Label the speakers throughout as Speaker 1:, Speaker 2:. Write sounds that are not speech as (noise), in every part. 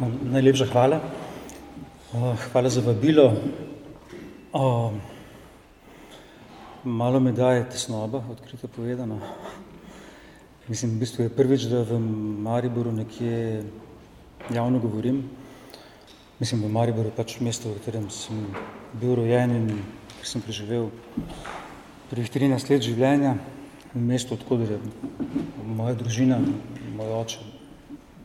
Speaker 1: Najlepša hvala. Hvala za vabilo. Malo me daje tesnoba, odkrito povedano. Mislim, v bistvu je prvič, da v Mariboru nekje javno govorim. Mislim, v Mariboru pač mesto, v katerem sem bil rojen in sem preživel prvih 13 let življenja. V mestu, od koder je moja družina, moj oče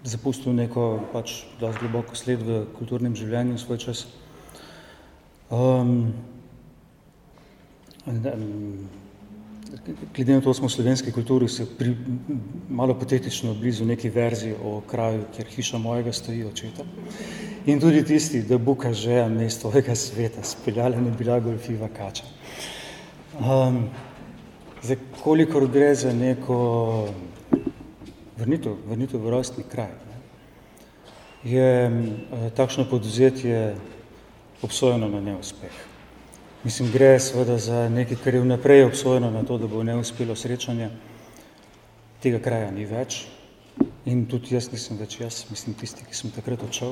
Speaker 1: zapustil neko pač dosti globoko sled v kulturnem življenju svoj čas. Um, glede na to, smo v slovenski kulturi se pri, malo patetično blizu neki verziji o kraju, kjer hiša mojega stoji očeta. In tudi tisti, da buka žeja mesto ovega sveta, speljala ne bila golfiva kača. Um, zdaj, kolikor gre za neko vrnitev, vrnitev v rojstni kraj, ne, je uh, takšno podvzetje obsojeno na neuspeh. Mislim, gre seveda za nekaj, kar je vnaprej obsojeno na to, da bo neuspelo srečanje. Tega kraja ni več in tudi jaz nisem več jaz, mislim tisti, ki sem takrat odšel,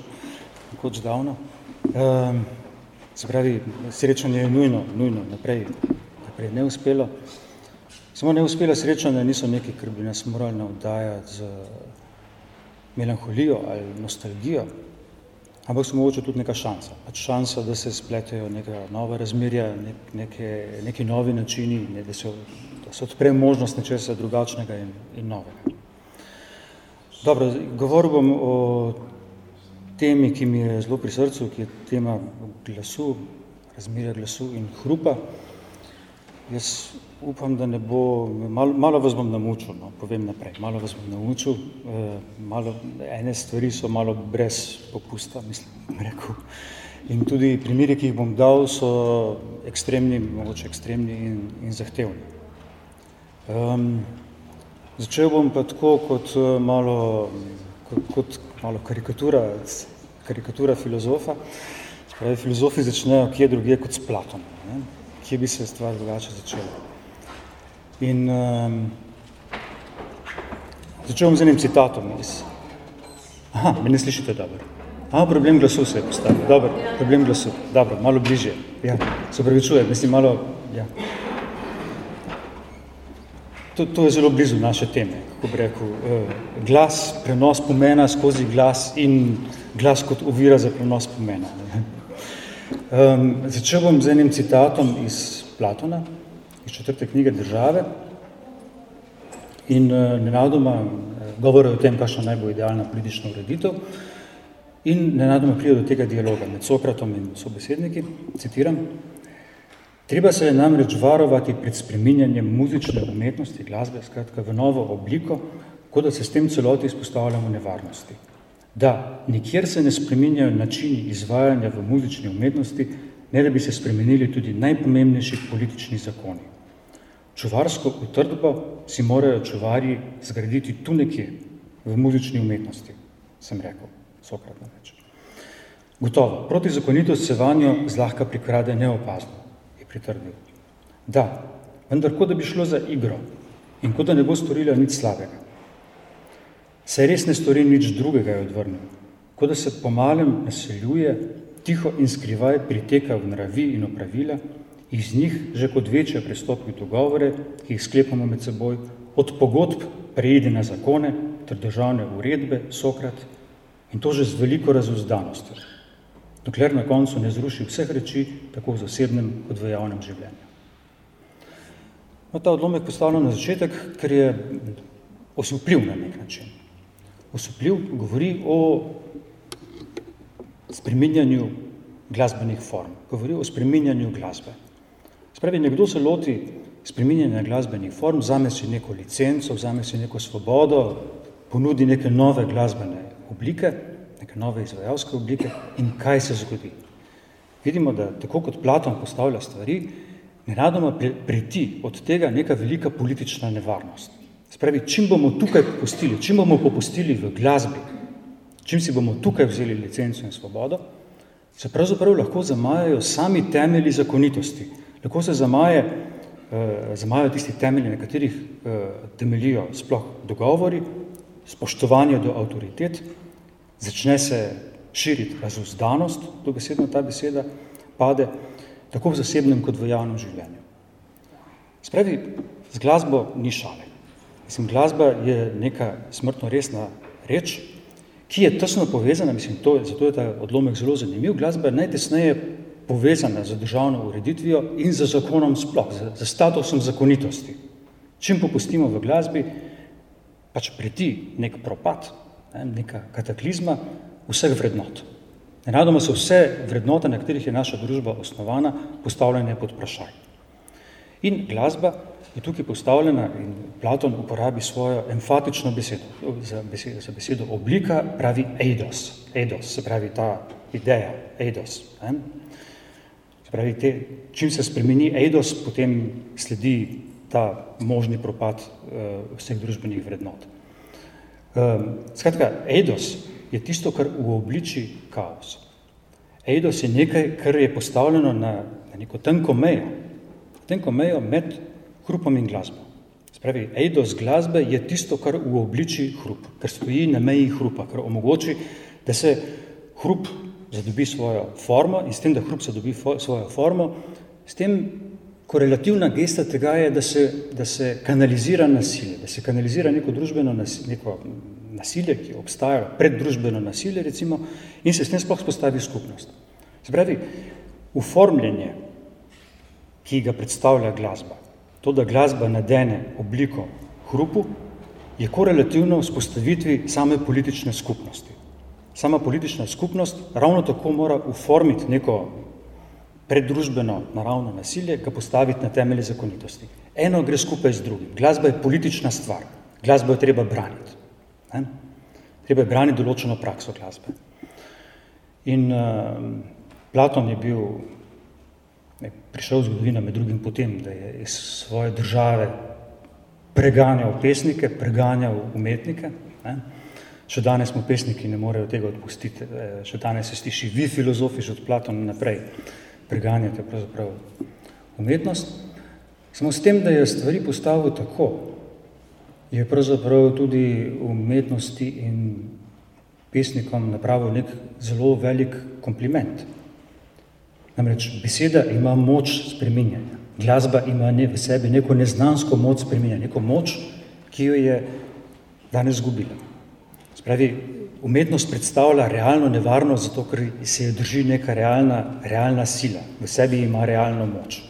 Speaker 1: kot davno. Um, se pravi, srečanje je nujno, nujno naprej, naprej neuspelo. Samo neuspela srečanja niso nekaj, kar bi nas morali navdajati z melanholijo ali nostalgijo, ampak so mogoče tudi neka šansa. Pač šansa, da se spletejo neka nova razmerja, nek, neke, neki novi načini, ne, da, se, da se odpre možnost nečesa drugačnega in, in novega. Dobro, govoril bom o temi, ki mi je zelo pri srcu, ki je tema glasu, razmerja glasu in hrupa. Jaz upam, da ne bo, malo, malo vas bom namučil, no, povem naprej, malo vas bom naučil, eh, malo, ene stvari so malo brez popusta, mislim, rekel. In tudi primeri, ki jih bom dal, so ekstremni, mogoče ekstremni in, in zahtevni. Um, začel bom pa tako kot eh, malo, kot, kot malo karikatura, karikatura filozofa. Spravi, filozofi začnejo kje drugje kot s Platonom. Ne? Kje bi se stvar drugače začela? In um, začel bom z enim citatom iz. Aha, me ne slišite dobro. Aha, problem glasu se je postavil. Dobro, problem glasu. Dobro, malo bližje. Ja, se upravičuje, mislim malo, ja. To, to je zelo blizu naše teme, kako bi rekel. Uh, glas, prenos pomena skozi glas in glas kot ovira za prenos pomena. (laughs) Um, začel bom z enim citatom iz Platona, iz četrte knjige države in uh, nenadoma uh, govorijo o tem, kakšna naj bo idealna politična ureditev in nenadoma pride do tega dialoga med Sokratom in sobesedniki, citiram, treba se je namreč varovati pred spreminjanjem muzične umetnosti, glasbe, skratka v novo obliko, kot da se s tem celoti izpostavljamo nevarnosti. Da, nikjer se ne spreminjajo načini izvajanja v muzični umetnosti, ne da bi se spremenili tudi najpomembnejši politični zakoni. Čuvarsko utrdbo si morajo čuvarji zgraditi tu nekje, v muzični umetnosti, sem rekel, Sokrat namreč. Gotovo, protizakonitost se vanjo zlahka prikrade neopazno, je pritrdil. Da, vendar kot da bi šlo za igro in kot da ne bo storila nič slabega. Se res ne stori nič drugega, je odvrnil, kot da se pomalem naseljuje, tiho in skrivaj priteka v naravi in opravila, iz njih že kot večje prestopi dogovore, ki jih sklepamo med seboj, od pogodb prejede na zakone ter državne uredbe, Sokrat, in to že z veliko razuzdanostjo, dokler na koncu ne zruši vseh reči, tako v zasebnem kot v javnem življenju. No, ta odlomek postavljam na začetek, ker je osupljiv na nek način. Osupljiv govori o spreminjanju glasbenih form, govori o spreminjanju glasbe. Spravi, nekdo se loti spreminjanja glasbenih form, vzame si neko licenco, vzame si neko svobodo, ponudi neke nove glasbene oblike, neke nove izvajalske oblike in kaj se zgodi. Vidimo, da tako kot Platon postavlja stvari, nenadoma preti od tega neka velika politična nevarnost. Spravi, čim bomo tukaj popustili, čim bomo popustili v glasbi, čim si bomo tukaj vzeli licenco in svobodo, se pravzaprav lahko zamajajo sami temelji zakonitosti, Tako se zamaje, eh, zamajajo tisti temelji, na katerih eh, temeljijo sploh dogovori, spoštovanje do avtoritet začne se širiti razuzdanost, to besedno ta beseda pade, tako v zasebnem kot v javnem življenju. Spravi, z glasbo ni šale. Mislim, glasba je neka smrtno resna reč, ki je tesno povezana, mislim, to, zato je ta odlomek zelo zanimiv, glasba je najtesneje povezana z državno ureditvijo in z zakonom sploh, z, z statusom zakonitosti. Čim popustimo v glasbi, pač preti nek propad, ne, neka kataklizma vseh vrednot. Nenadoma so vse vrednote, na katerih je naša družba osnovana, postavljene pod vprašaj. In glasba je tukaj postavljena in Platon uporabi svojo enfatično besedo, za besedo, za besedo oblika, pravi eidos, eidos, se pravi ta ideja, eidos. Ne? Pravi, te, čim se spremeni eidos, potem sledi ta možni propad uh, vseh družbenih vrednot. Um, skratka, eidos je tisto, kar v obliči kaos. Eidos je nekaj, kar je postavljeno na, na neko tenko mejo, tenko mejo med hrupom in glasbo. Spravi, eidos glasbe je tisto, kar v obliči hrup, kar stoji na meji hrupa, kar omogoči, da se hrup zadobi svojo formo in s tem, da hrup zadobi fo svojo formo, s tem korelativna gesta tega je, da se, da se kanalizira nasilje, da se kanalizira neko družbeno nasilje, neko nasilje, ki obstaja, preddružbeno nasilje recimo, in se s tem sploh spostavi skupnost. Se pravi, uformljenje, ki ga predstavlja glasba, to, da glasba nadene obliko hrupu, je korelativno vzpostavitvi same politične skupnosti. Sama politična skupnost ravno tako mora uformiti neko preddružbeno naravno nasilje, ga postaviti na temelje zakonitosti. Eno gre skupaj z drugim. Glasba je politična stvar. Glasbo je treba braniti. Ne? Treba je braniti določeno prakso glasbe. In uh, Platon je bil, ne, prišel v zgodovino med drugim potem, da je iz svoje države preganjal pesnike, preganjal umetnike. Ne? Še danes smo pesniki, ne morejo tega odpustiti. Eh, še danes se stiši vi filozofi, že od Platona naprej preganjate pravzaprav umetnost. Samo s tem, da je stvari postavil tako, je pravzaprav tudi umetnosti in pesnikom napravil nek zelo velik kompliment. Namreč beseda ima moč spreminjanja. Glasba ima ne v sebi neko neznansko moč spreminjanja, neko moč, ki jo je danes zgubila. Spravi, umetnost predstavlja realno nevarnost, zato ker se je drži neka realna, realna sila, v sebi ima realno moč.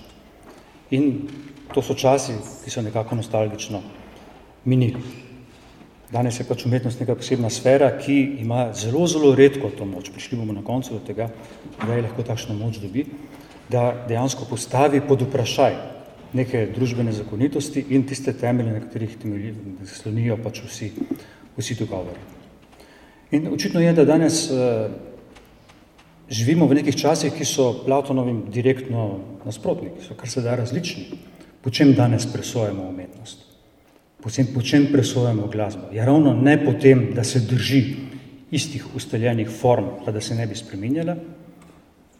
Speaker 1: In to so časi, ki so nekako nostalgično minili. Danes je pač umetnost neka posebna sfera, ki ima zelo, zelo redko to moč. Prišli bomo na koncu do tega, da je lahko takšno moč dobi, da dejansko postavi pod vprašaj neke družbene zakonitosti in tiste temelje, na katerih temelji, slonijo pač vsi, vsi dogovori. In očitno je, da danes uh, živimo v nekih časih, ki so Platonovim direktno nasprotniki, so kar se da različni. Po čem danes presojamo umetnost? Potem, po čem presojamo glasbo? Ja, ravno ne potem, da se drži istih ustaljenih form, pa da se ne bi spreminjala,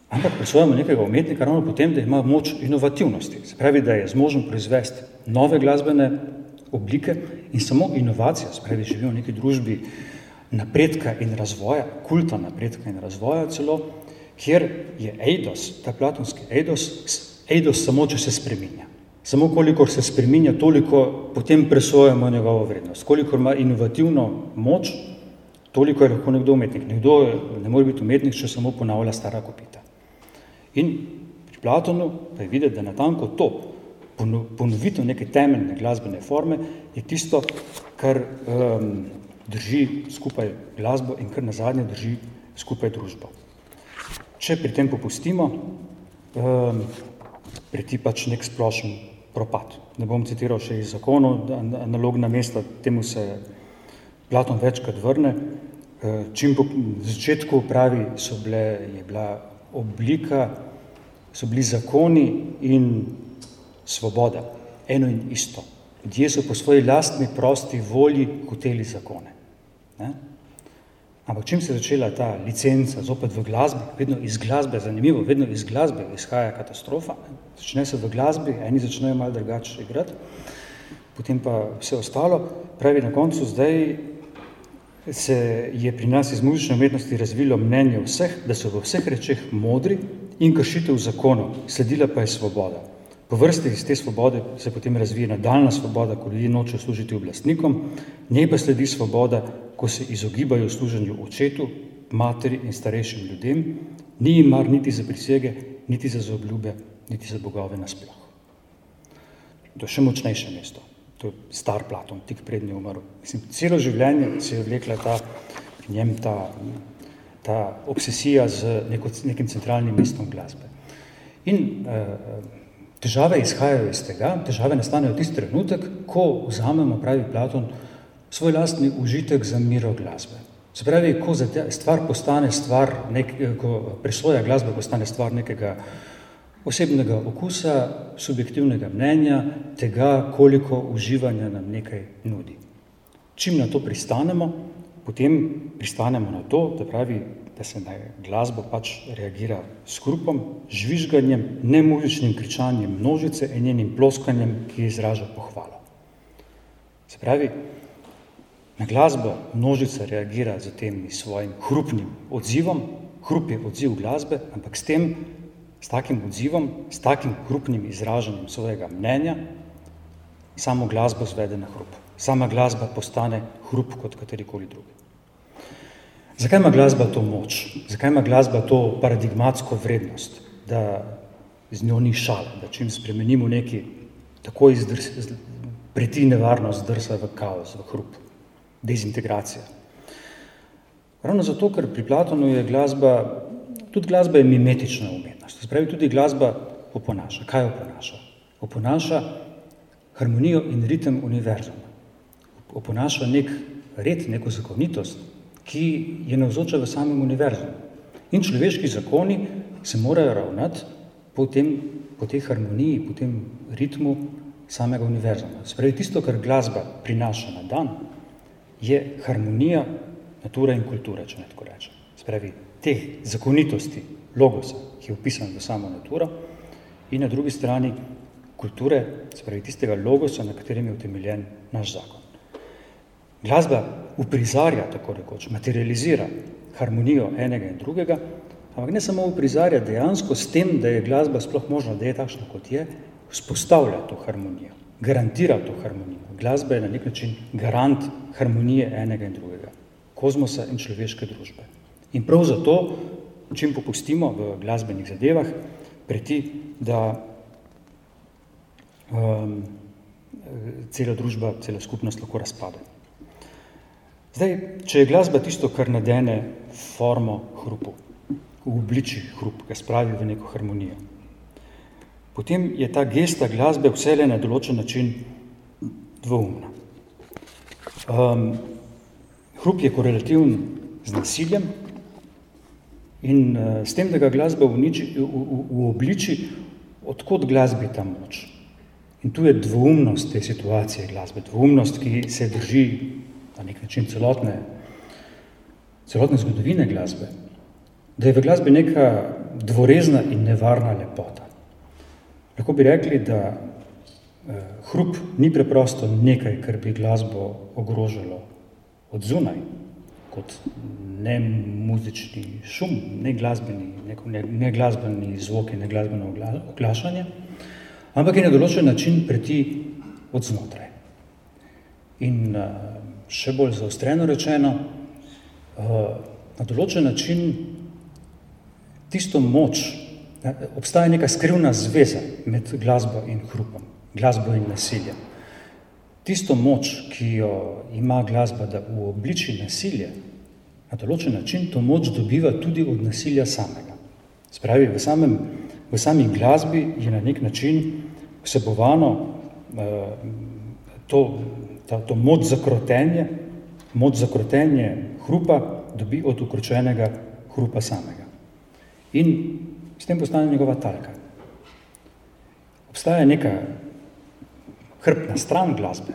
Speaker 1: ampak presojamo nekega umetnika ravno potem, da ima moč inovativnosti. Se pravi, da je zmožen proizvesti nove glasbene oblike in samo inovacija, se pravi, živimo v neki družbi napredka in razvoja, kulta napredka in razvoja celo, kjer je eidos, ta platonski eidos, eidos samo, če se spreminja. Samo kolikor se spreminja, toliko potem presojamo njegovo vrednost. Kolikor ima inovativno moč, toliko je lahko nekdo umetnik. Nekdo ne more biti umetnik, če samo ponavlja stara kopita. In pri Platonu pa je videti, da natanko to, ponovitev neke temeljne glasbene forme, je tisto, kar um, drži skupaj glasbo in kar nazadnje drži skupaj družbo. Če pri tem popustimo, um, preti pač nek splošen propad. Ne bom citiral še iz zakonov, analogna mesta, temu se Platon večkrat vrne. Eh, čim po začetku pravi, so bile, je bila oblika, so bili zakoni in svoboda, eno in isto. Ljudje so po svoji lastni prosti volji hoteli zakone. Ne? Ampak čim se je začela ta licenca zopet v glasbi, vedno iz glasbe, zanimivo, vedno iz glasbe izhaja katastrofa, ne? začne se v glasbi, eni začnejo malo drugače igrati, potem pa vse ostalo, pravi na koncu zdaj se je pri nas iz muzične umetnosti razvilo mnenje vseh, da so v vseh rečeh modri in kršitev zakonov, sledila pa je svoboda. Po vrsti iz te svobode se potem razvije nadaljna svoboda, ko ljudje nočejo služiti oblastnikom, njej pa sledi svoboda, ko se izogibajo služenju očetu, materi in starejšim ljudem, ni jim mar niti za prisege, niti za zaobljube, niti za bogove nasploh. To je še močnejše mesto. To je star Platon, tik prednji umrl. Mislim, celo življenje se je vlekla ta, njem ta, ta obsesija z neko, nekim centralnim mestom glasbe. In eh, težave izhajajo iz tega, težave nastanejo tisti trenutek, ko vzamemo, pravi Platon, svoj lastni užitek za miro glasbe. Se pravi, ko stvar postane stvar, nek, ko presoja glasbe postane stvar nekega osebnega okusa, subjektivnega mnenja, tega, koliko uživanja nam nekaj nudi. Čim na to pristanemo, potem pristanemo na to, da pravi, da se na glasbo pač reagira s hrupom, žvižganjem, nemuzičnim kričanjem množice in njenim ploskanjem, ki izraža pohvalo. Se pravi, na glasbo množica reagira z tem svojim hrupnim odzivom, hrup je odziv glasbe, ampak s tem s takim odzivom, s takim hrupnim izražanjem svojega mnenja, samo glasbo zvede na hrup. Sama glasba postane hrup kot katerikoli drugi. Zakaj ima glasba to moč? Zakaj ima glasba to paradigmatsko vrednost, da z njo ni šala, da čim spremenimo neki tako izdrs, preti nevarno zdrsa v kaos, v hrup, dezintegracija. Ravno zato, ker pri Platonu je glasba, tudi glasba je mimetična umet. Se pravi, tudi glasba oponaša. Kaj oponaša? Oponaša harmonijo in ritem univerzuma. Oponaša nek red, neko zakonitost, ki je navzoča v samem univerzumu. In človeški zakoni se morajo ravnati po, tem, po tej harmoniji, po tem ritmu samega univerzuma. Se pravi, tisto, kar glasba prinaša na dan, je harmonija natura in kulture, če ne tako rečem. Se pravi, teh zakonitosti, logosa, ki je upisan v samo naturo, in na drugi strani kulture, spravi tistega logosa, na katerem je utemeljen naš zakon. Glasba uprizarja, tako rekoč, materializira harmonijo enega in drugega, ampak ne samo uprizarja dejansko s tem, da je glasba sploh možna, da je takšna, kot je, vzpostavlja to harmonijo, garantira to harmonijo. Glasba je na nek način garant harmonije enega in drugega, kozmosa in človeške družbe. In prav zato čim popustimo v glasbenih zadevah, preti, da um, cela družba, cela skupnost lahko razpade. Zdaj, če je glasba tisto, kar nadene formo hrupu, v obliči hrup, ga spravi v neko harmonijo, potem je ta gesta glasbe vsele na določen način dvoumna. Um, hrup je korelativen z nasiljem, In uh, s tem, da ga glasba uniči, v, v, v obliči, odkot glasbi ta moč. In tu je dvoumnost te situacije glasbe, dvoumnost, ki se drži na nek način celotne, celotne zgodovine glasbe. Da je v glasbi neka dvorezna in nevarna lepota. Lahko bi rekli, da uh, hrup ni preprosto nekaj, kar bi glasbo ogrožalo od zunaj, kot ne muzični šum, ne glasbeni, neko, ne, ne glasbeni zvoki, ne glasbeno oglašanje, ampak je na določen način preti od znotraj. In uh, še bolj zaostreno rečeno, uh, na določen način tisto moč, ne, obstaja neka skrivna zveza med glasbo in hrupom, glasbo in nasiljem. Tisto moč, ki jo ima glasba, da v obliči nasilja na določen način to moč dobiva tudi od nasilja samega. Spravi, v, samem, v sami glasbi je na nek način vsebovano uh, to, ta, to moč zakrotenje, moč zakrotenje hrupa dobi od ukročenega hrupa samega. In s tem postane njegova talka. Obstaja neka hrbna stran glasbe,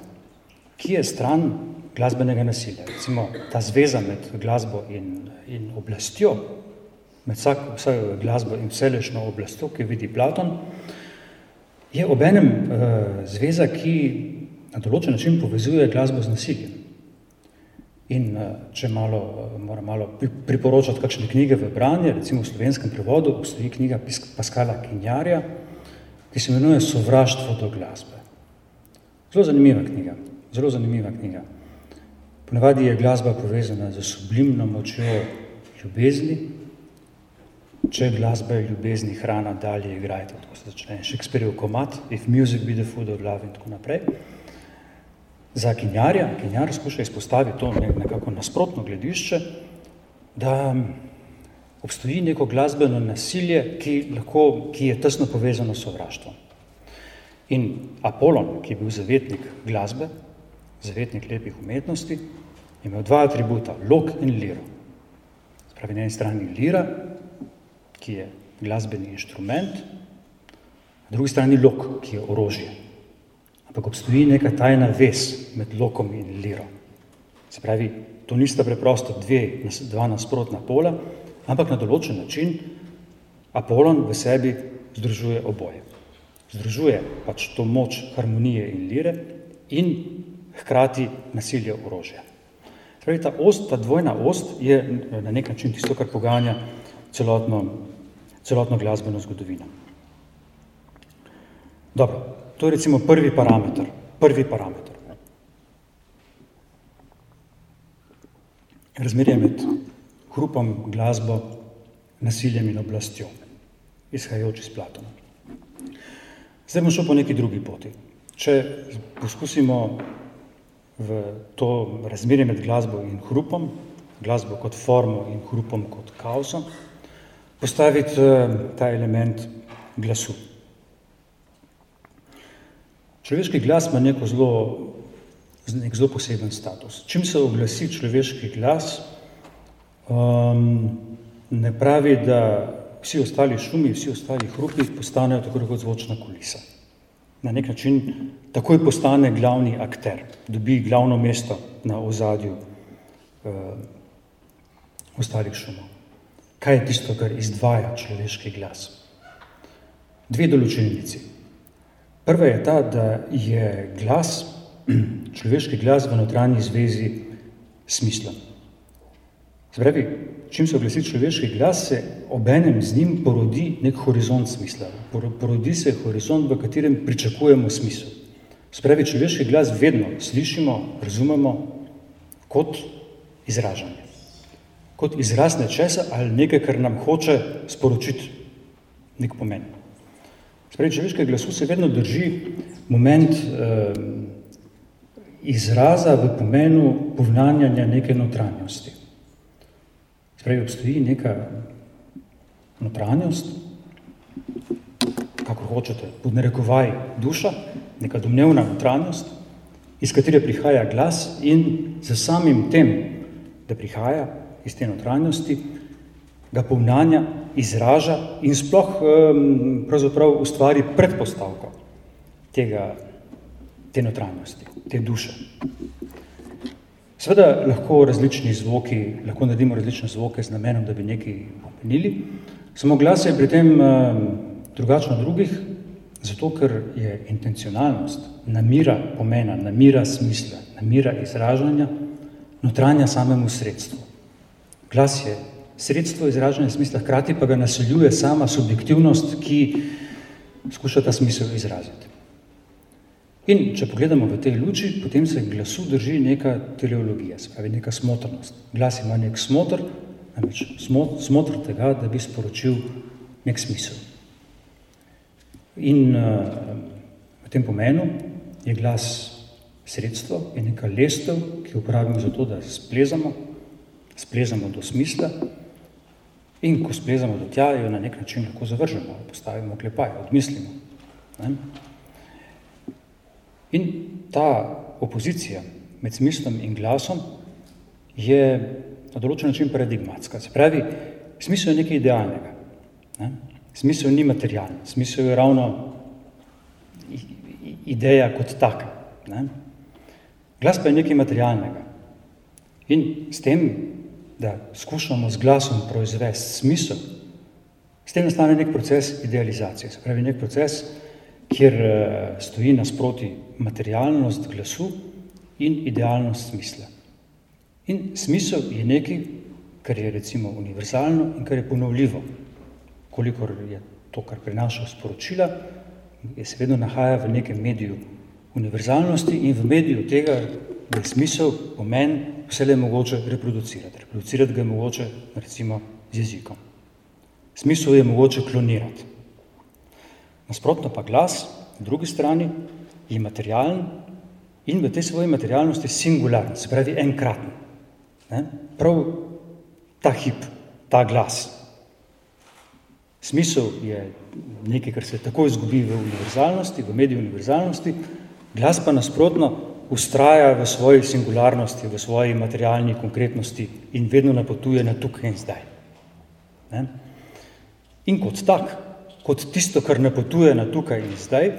Speaker 1: ki je stran glasbenega nasilja. Recimo ta zveza med glasbo in, in oblastjo, med vsak, vsako glasbo in vselešno oblastjo, ki vidi Platon, je obenem uh, zveza, ki na določen način povezuje glasbo z nasiljem. In če malo, moram malo priporočati kakšne knjige v branje, recimo v slovenskem prevodu obstoji knjiga Paskala Kinjarja, ki se imenuje Sovraštvo do glasbe. Zelo zanimiva knjiga, zelo zanimiva knjiga. Ponavadi je glasba povezana z sublimno močjo ljubezni, če glasba je ljubezni, hrana, dalje igrajte, tako se začne Shakespeareov komat, if music be the food of love in tako naprej. Za kinjarja, kinjar skuša izpostaviti to nekako nasprotno gledišče, da obstoji neko glasbeno nasilje, ki, lahko, ki je tesno povezano s sovraštvom. In Apolon, ki je bil zavetnik glasbe, zavetnik lepih umetnosti, je imel dva atributa, lok in liro. Spravi na eni strani lira, ki je glasbeni inštrument, na drugi strani lok, ki je orožje. Ampak obstoji neka tajna vez med lokom in liro. Se pravi, to nista preprosto dve, dva nasprotna pola, ampak na določen način Apolon v sebi združuje oboje. Združuje pač to moč harmonije in lire in hkrati nasilje orožja. Pravi, ta ost, ta dvojna ost je na nek način tisto, kar poganja celotno, celotno glasbeno zgodovino. Dobro, to je recimo prvi parameter, prvi parameter. Razmerje med hrupom, glasbo, nasiljem in oblastjo, izhajajoč iz Platona. Zdaj bom šel po neki drugi poti. Če poskusimo v to razmerje med glasbo in hrupom, glasbo kot formo in hrupom kot kaosom, postaviti eh, ta element glasu. Človeški glas ima neko zelo, nek zelo poseben status. Čim se oglasi človeški glas, um, ne pravi, da vsi ostali šumi, vsi ostali hrupi postanejo tako kot zvočna kulisa. Na nek način takoj postane glavni akter, dobi glavno mesto na ozadju uh, ostalih šumov. Kaj je tisto, kar izdvaja človeški glas? Dve določenici. Prva je ta, da je glas, (clears throat) človeški glas v notranji zvezi smislom. Spravi, čim se oglasi človeški glas, se obenem z njim porodi nek horizont smisla. Porodi se horizont, v katerem pričakujemo smisel. Spravi, človeški glas vedno slišimo, razumemo kot izražanje. Kot izraz nečesa ali nekaj, kar nam hoče sporočiti nek pomen. Spravi, človeškega glasu se vedno drži moment eh, izraza v pomenu povnanjanja neke notranjosti. Spravi, obstoji neka notranjost, kako hočete, pod narekovaj duša, neka domnevna notranjost, iz katere prihaja glas in za samim tem, da prihaja iz te notranjosti, ga povnanja izraža in sploh pravzaprav ustvari predpostavko tega, te notranjosti, te duše. Seveda lahko različni zvoki, lahko naredimo različne zvoke z namenom, da bi nekaj pomenili, samo glas je pri tem drugačno drugih, zato ker je intencionalnost, namira pomena, namira smisla, namira izražanja, notranja samemu sredstvu. Glas je sredstvo izražanja smisla, hkrati pa ga naseljuje sama subjektivnost, ki skuša ta smisel izraziti. In če pogledamo v tej luči, potem se glasu drži neka teleologija, se pravi neka smotrnost. Glas ima nek smotr, namreč smotr tega, da bi sporočil nek smisel. In uh, v tem pomenu je glas sredstvo, je neka lestev, ki jo uporabimo za to, da splezamo, splezamo do smisla, In ko splezamo do tja, jo na nek način lahko zavržemo, postavimo klepaj, odmislimo. Ne? In ta opozicija med smislom in glasom je na določen način paradigmatska. Se pravi, smisel je nekaj idealnega. Ne? Smisel ni materialen, smisel je ravno ideja kot taka. Ne? Glas pa je nekaj materialnega. In s tem da skušamo z glasom proizvesti smisel, s tem nastane nek proces idealizacije, se pravi nek proces, kjer eh, stoji nasproti materialnost glasu in idealnost smisla. In smisel je nekaj, kar je recimo univerzalno in kar je ponovljivo. Kolikor je to, kar prinaša sporočila, je se vedno nahaja v nekem mediju univerzalnosti in v mediju tega, da je smisel, pomen, vse le mogoče reproducirati. Reproducirati ga je mogoče recimo z jezikom. Smisel je mogoče klonirati. Nasprotno pa glas, na drugi strani, je materialen in v tej svoji materialnosti singularen, se pravi enkraten. Ne? Prav ta hip, ta glas. Smisel je nekaj, kar se tako izgubi v univerzalnosti, v mediju univerzalnosti, glas pa nasprotno ustraja v svoji singularnosti, v svoji materialni konkretnosti in vedno napotuje na tukaj in zdaj. Ne? In kot tak, kot tisto, kar napotuje na tukaj in zdaj,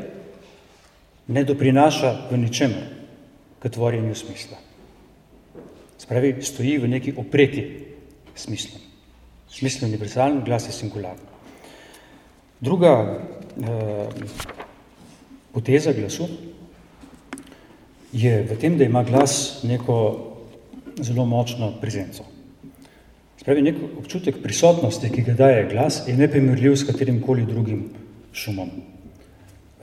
Speaker 1: ne doprinaša v ničemer k tvorjenju smisla. Spravi, stoji v neki opreki smisla. Smisel je univerzalen, glas je singularno. Druga eh, poteza glasu je v tem, da ima glas neko zelo močno prezenco. Spravi, nek občutek prisotnosti, ki ga daje glas, je neprimerljiv s katerim koli drugim šumom.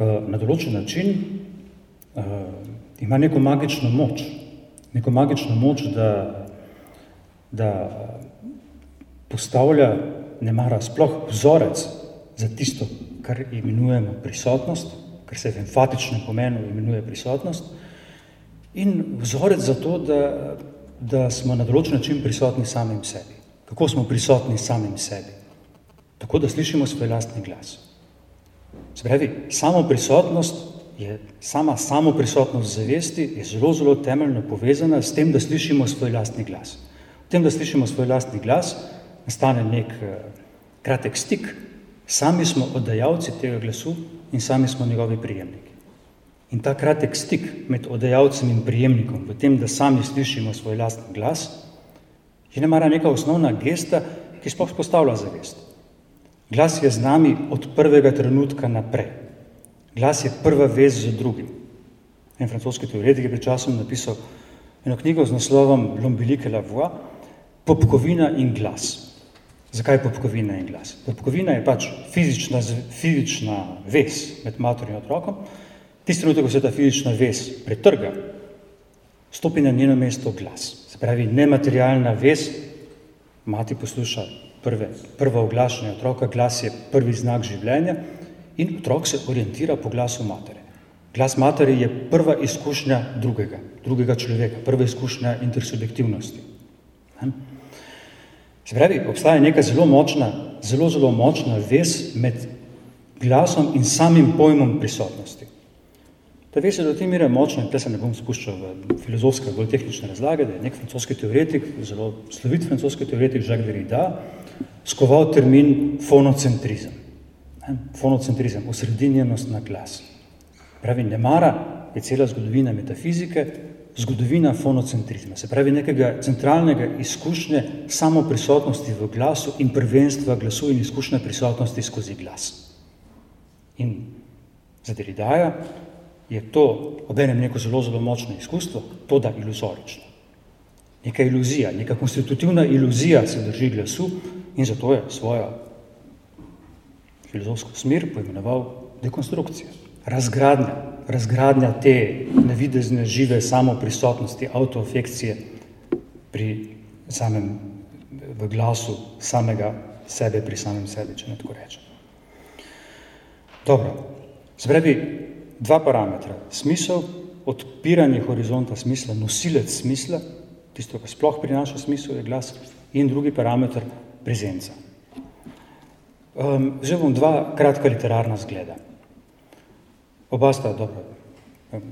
Speaker 1: Eh, na določen način uh, ima neko magično moč, neko magično moč, da, da postavlja, ne mara, sploh vzorec za tisto, kar imenujemo prisotnost, kar se v enfatičnem pomenu imenuje prisotnost, in vzorec za to, da, da smo na določen način prisotni samim sebi kako smo prisotni samim sebi. Tako da slišimo svoj lastni glas. Se pravi, samo prisotnost je, sama samo prisotnost zavesti je zelo, zelo temeljno povezana s tem, da slišimo svoj lastni glas. V tem, da slišimo svoj lastni glas, nastane nek kratek stik, sami smo oddajalci tega glasu in sami smo njegovi prijemniki. In ta kratek stik med oddajalcem in prijemnikom, v tem, da sami slišimo svoj lastni glas, Je ne mara neka osnovna gesta, ki sploh postavlja zavest. Glas je z nami od prvega trenutka naprej. Glas je prva vez z drugim. En francoski teoretik je pred časom napisal eno knjigo z naslovom L'ombilique la voix, popkovina in glas. Zakaj popkovina in glas? Popkovina je pač fizična, fizična vez med materjo in otrokom. Tisti trenutek, ko se ta fizična vez pretrga, stopi na njeno mesto glas pravi nematerialna vez, mati posluša prve, prvo oglašanje otroka, glas je prvi znak življenja in otrok se orientira po glasu matere. Glas matere je prva izkušnja drugega, drugega človeka, prva izkušnja intersubjektivnosti. Se pravi, obstaja neka zelo močna, zelo, zelo močna vez med glasom in samim pojmom prisotnosti. Ta vest je do te mere močna, in tle se ne bom spuščal v filozofske, bolj tehnične razlage, da je nek francoski teoretik, zelo slovit francoski teoretik Jacques Derrida, skoval termin fonocentrizem. Ne? Fonocentrizem, osredinjenost na glas. Pravi, ne mara je cela zgodovina metafizike, zgodovina fonocentrizma, se pravi nekega centralnega izkušnje samo prisotnosti v glasu in prvenstva glasu in izkušnje prisotnosti skozi glas. In za Derridaja je to obenem neko zelo, zelo močno izkustvo, to da iluzorično. Neka iluzija, neka konstitutivna iluzija se drži glasu in zato je svojo filozofsko smer poimenoval dekonstrukcija. Razgradnja, razgradnja te nevidezne žive samoprisotnosti, autoafekcije pri samem v glasu samega sebe, pri samem sebi, če ne tako rečem. Dobro, zbravi, dva parametra. Smisel, odpiranje horizonta smisla, nosilec smisla, tisto, kar sploh prinaša smisel, je glas, in drugi parameter, prezenca. Um, zdaj bom dva kratka literarna zgleda. Oba sta dobro,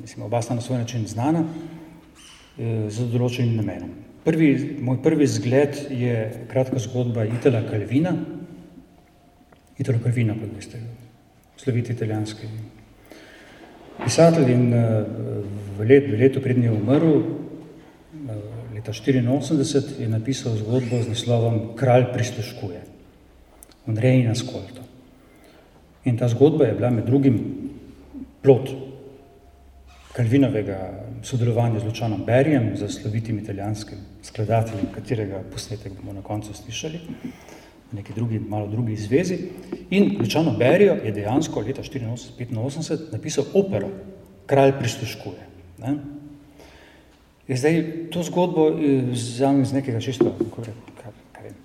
Speaker 1: mislim, oba sta na svoj način znana eh, z določenim namenom. Prvi, moj prvi zgled je kratka zgodba Itala Calvina, Italo Calvina, kot veste, sloviti italijanski Pisatelj in eh, v, let, v letu prednje umrl, eh, leta 84, je napisal zgodbo z naslovom Kralj prisluškuje, Andrej in Askolto. In ta zgodba je bila med drugim plot Kalvinovega sodelovanja z Lučanom Berjem, z slovitim italijanskim skladateljem, katerega posnetek bomo na koncu slišali, v neki drugi, malo drugi zvezi. In Lučano Berjo je dejansko leta 1985 napisal opero Kralj prisluškuje. Ne? Zdaj to zgodbo eh, vzamem iz nekega čisto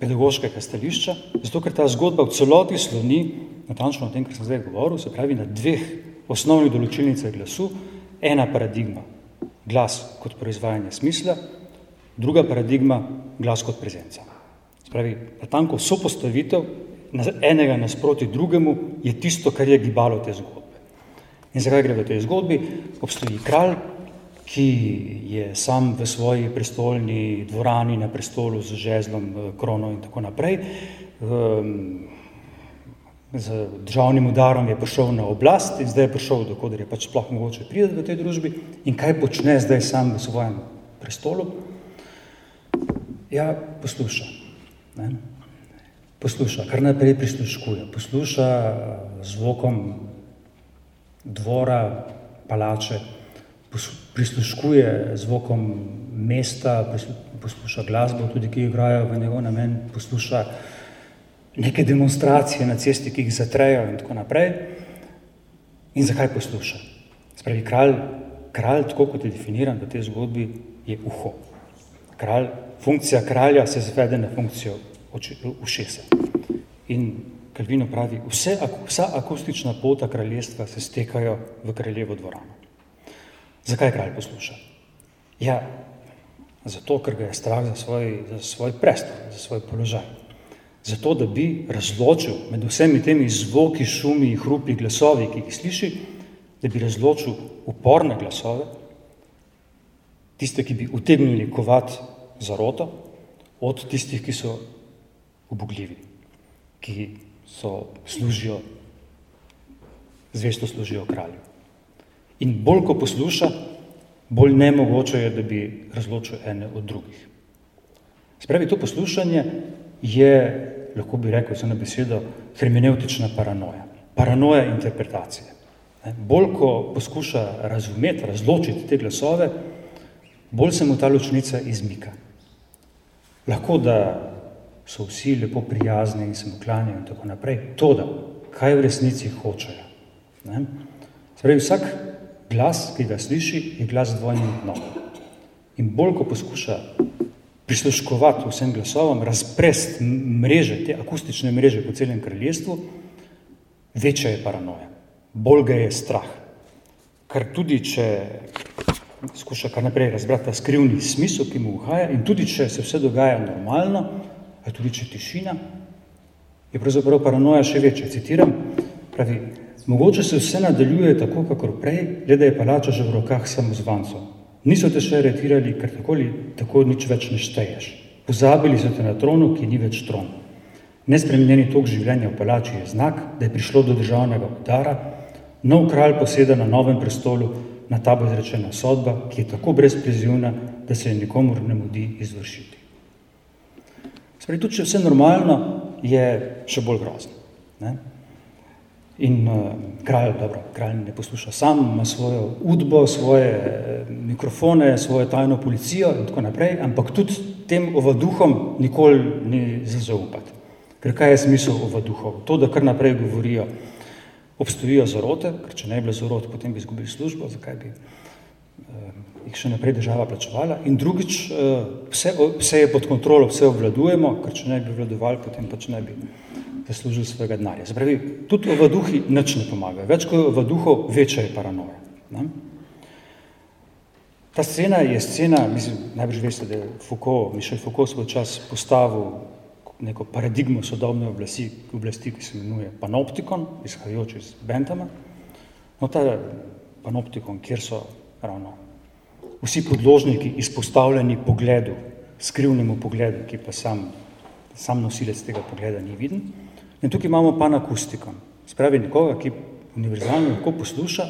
Speaker 1: pedagoškega stališča, zato ker ta zgodba v celoti sloni, natančno o tem, kar sem zdaj govoril, se pravi na dveh osnovnih določilnicah glasu, ena paradigma, glas kot proizvajanje smisla, druga paradigma, glas kot prezenca. Spravi, natanko so postavitev enega nasproti drugemu je tisto, kar je gibalo te zgodbe. In zakaj gre v tej zgodbi? Obstoji kralj, ki je sam v svoji prestolni dvorani na prestolu z žezlom, eh, krono in tako naprej. Um, z državnim udarom je prišel na oblast in zdaj je prišel, dokodar je pač sploh mogoče priti v tej družbi in kaj počne zdaj sam v svojem prestolu? Ja, posluša. Ne? Posluša, kar naprej prisluškuje. Posluša zvokom dvora, palače, prisluškuje zvokom mesta, posluša glasbo, tudi ki igrajo v njegov namen, posluša neke demonstracije na cesti, ki jih zatrejo in tako naprej. In zakaj posluša? Spravi, kralj, kralj, tako kot je definiran v tej zgodbi, je uho. Kralj, funkcija kralja se zvede na funkcijo ušesa. In Kalvino pravi, vse, vsa akustična pota kraljestva se stekajo v kraljevo dvorano. Zakaj kralj posluša? Ja, zato, ker ga je strah za svoj, za svoj prestol, za svoj položaj zato da bi razločil med vsemi temi zvoki, šumi, hrupi, glasovi, ki jih sliši, da bi razločil uporne glasove, tiste, ki bi utegnili kovat zaroto, od tistih, ki so ubogljivi, ki so služijo, zvesto služijo kralju. In bolj, ko posluša, bolj nemogoče je, da bi razločil ene od drugih. Spravi, to poslušanje je lahko bi rekel za na besedo, hermeneutična paranoja. Paranoja interpretacije. Bolj, ko poskuša razumeti, razločiti te glasove, bolj se mu ta ločnica izmika. Lahko, da so vsi lepo prijazni in se mu klanjajo in tako naprej, to da, kaj v resnici hočejo. Spravi, vsak glas, ki ga sliši, je glas dvojnim dnom. In bolj, ko poskuša prisluškovati vsem glasovom, razprest mreže, te akustične mreže po celem kraljestvu, večja je paranoja, bolj ga je strah. Ker tudi, če skuša kar naprej razbrati ta skrivni smisel, ki mu uhaja, in tudi, če se vse dogaja normalno, a tudi, če tišina, je pravzaprav paranoja še večja. Citiram, pravi, mogoče se vse nadaljuje tako, kakor prej, le da je palača že v rokah samozvancov. Niso te še aretirali, ker tako, li, tako nič več ne šteješ. Pozabili so te na tronu, ki ni več tron. Nespremenjeni tok življenja v palači je znak, da je prišlo do državnega udara, nov kralj poseda na novem prestolu, na ta bo izrečena sodba, ki je tako brezprezivna, da se je nikomor ne mudi izvršiti. Spravi, tudi če vse normalno, je še bolj grozno. Ne? In uh, kralj, dobro, kralj ne posluša sam, ima svojo udbo, svoje eh, mikrofone, svojo tajno policijo in tako naprej, ampak tudi tem ovaduhom nikoli ni zazaupati. Ker kaj je smisel ovaduhov? To, da kar naprej govorijo, obstojijo zarote, ker če ne bi bilo zarot, potem bi izgubili službo, zakaj bi uh, jih še naprej država plačevala. In drugič, uh, vse, vse je pod kontrolo, vse obvladujemo, ker če ne bi vladovali, potem pač ne bi zaslužil svojega denarja. Zapravi, tudi v duhi nič ne pomaga. Več kot v duhu, večja je paranoja. Ne? Ta scena je scena, mislim, najbrž veste, da je Foucault, Michel Foucault svoj čas postavil neko paradigmo sodobne oblasti, oblasti, ki se imenuje panoptikon, izhajajoč iz Bentama. No, ta panoptikon, kjer so ravno vsi podložniki izpostavljeni pogledu, skrivnemu pogledu, ki pa sam, sam nosilec tega pogleda ni viden. In tukaj imamo panakustiko, spravi nekoga, ki univerzalno lahko posluša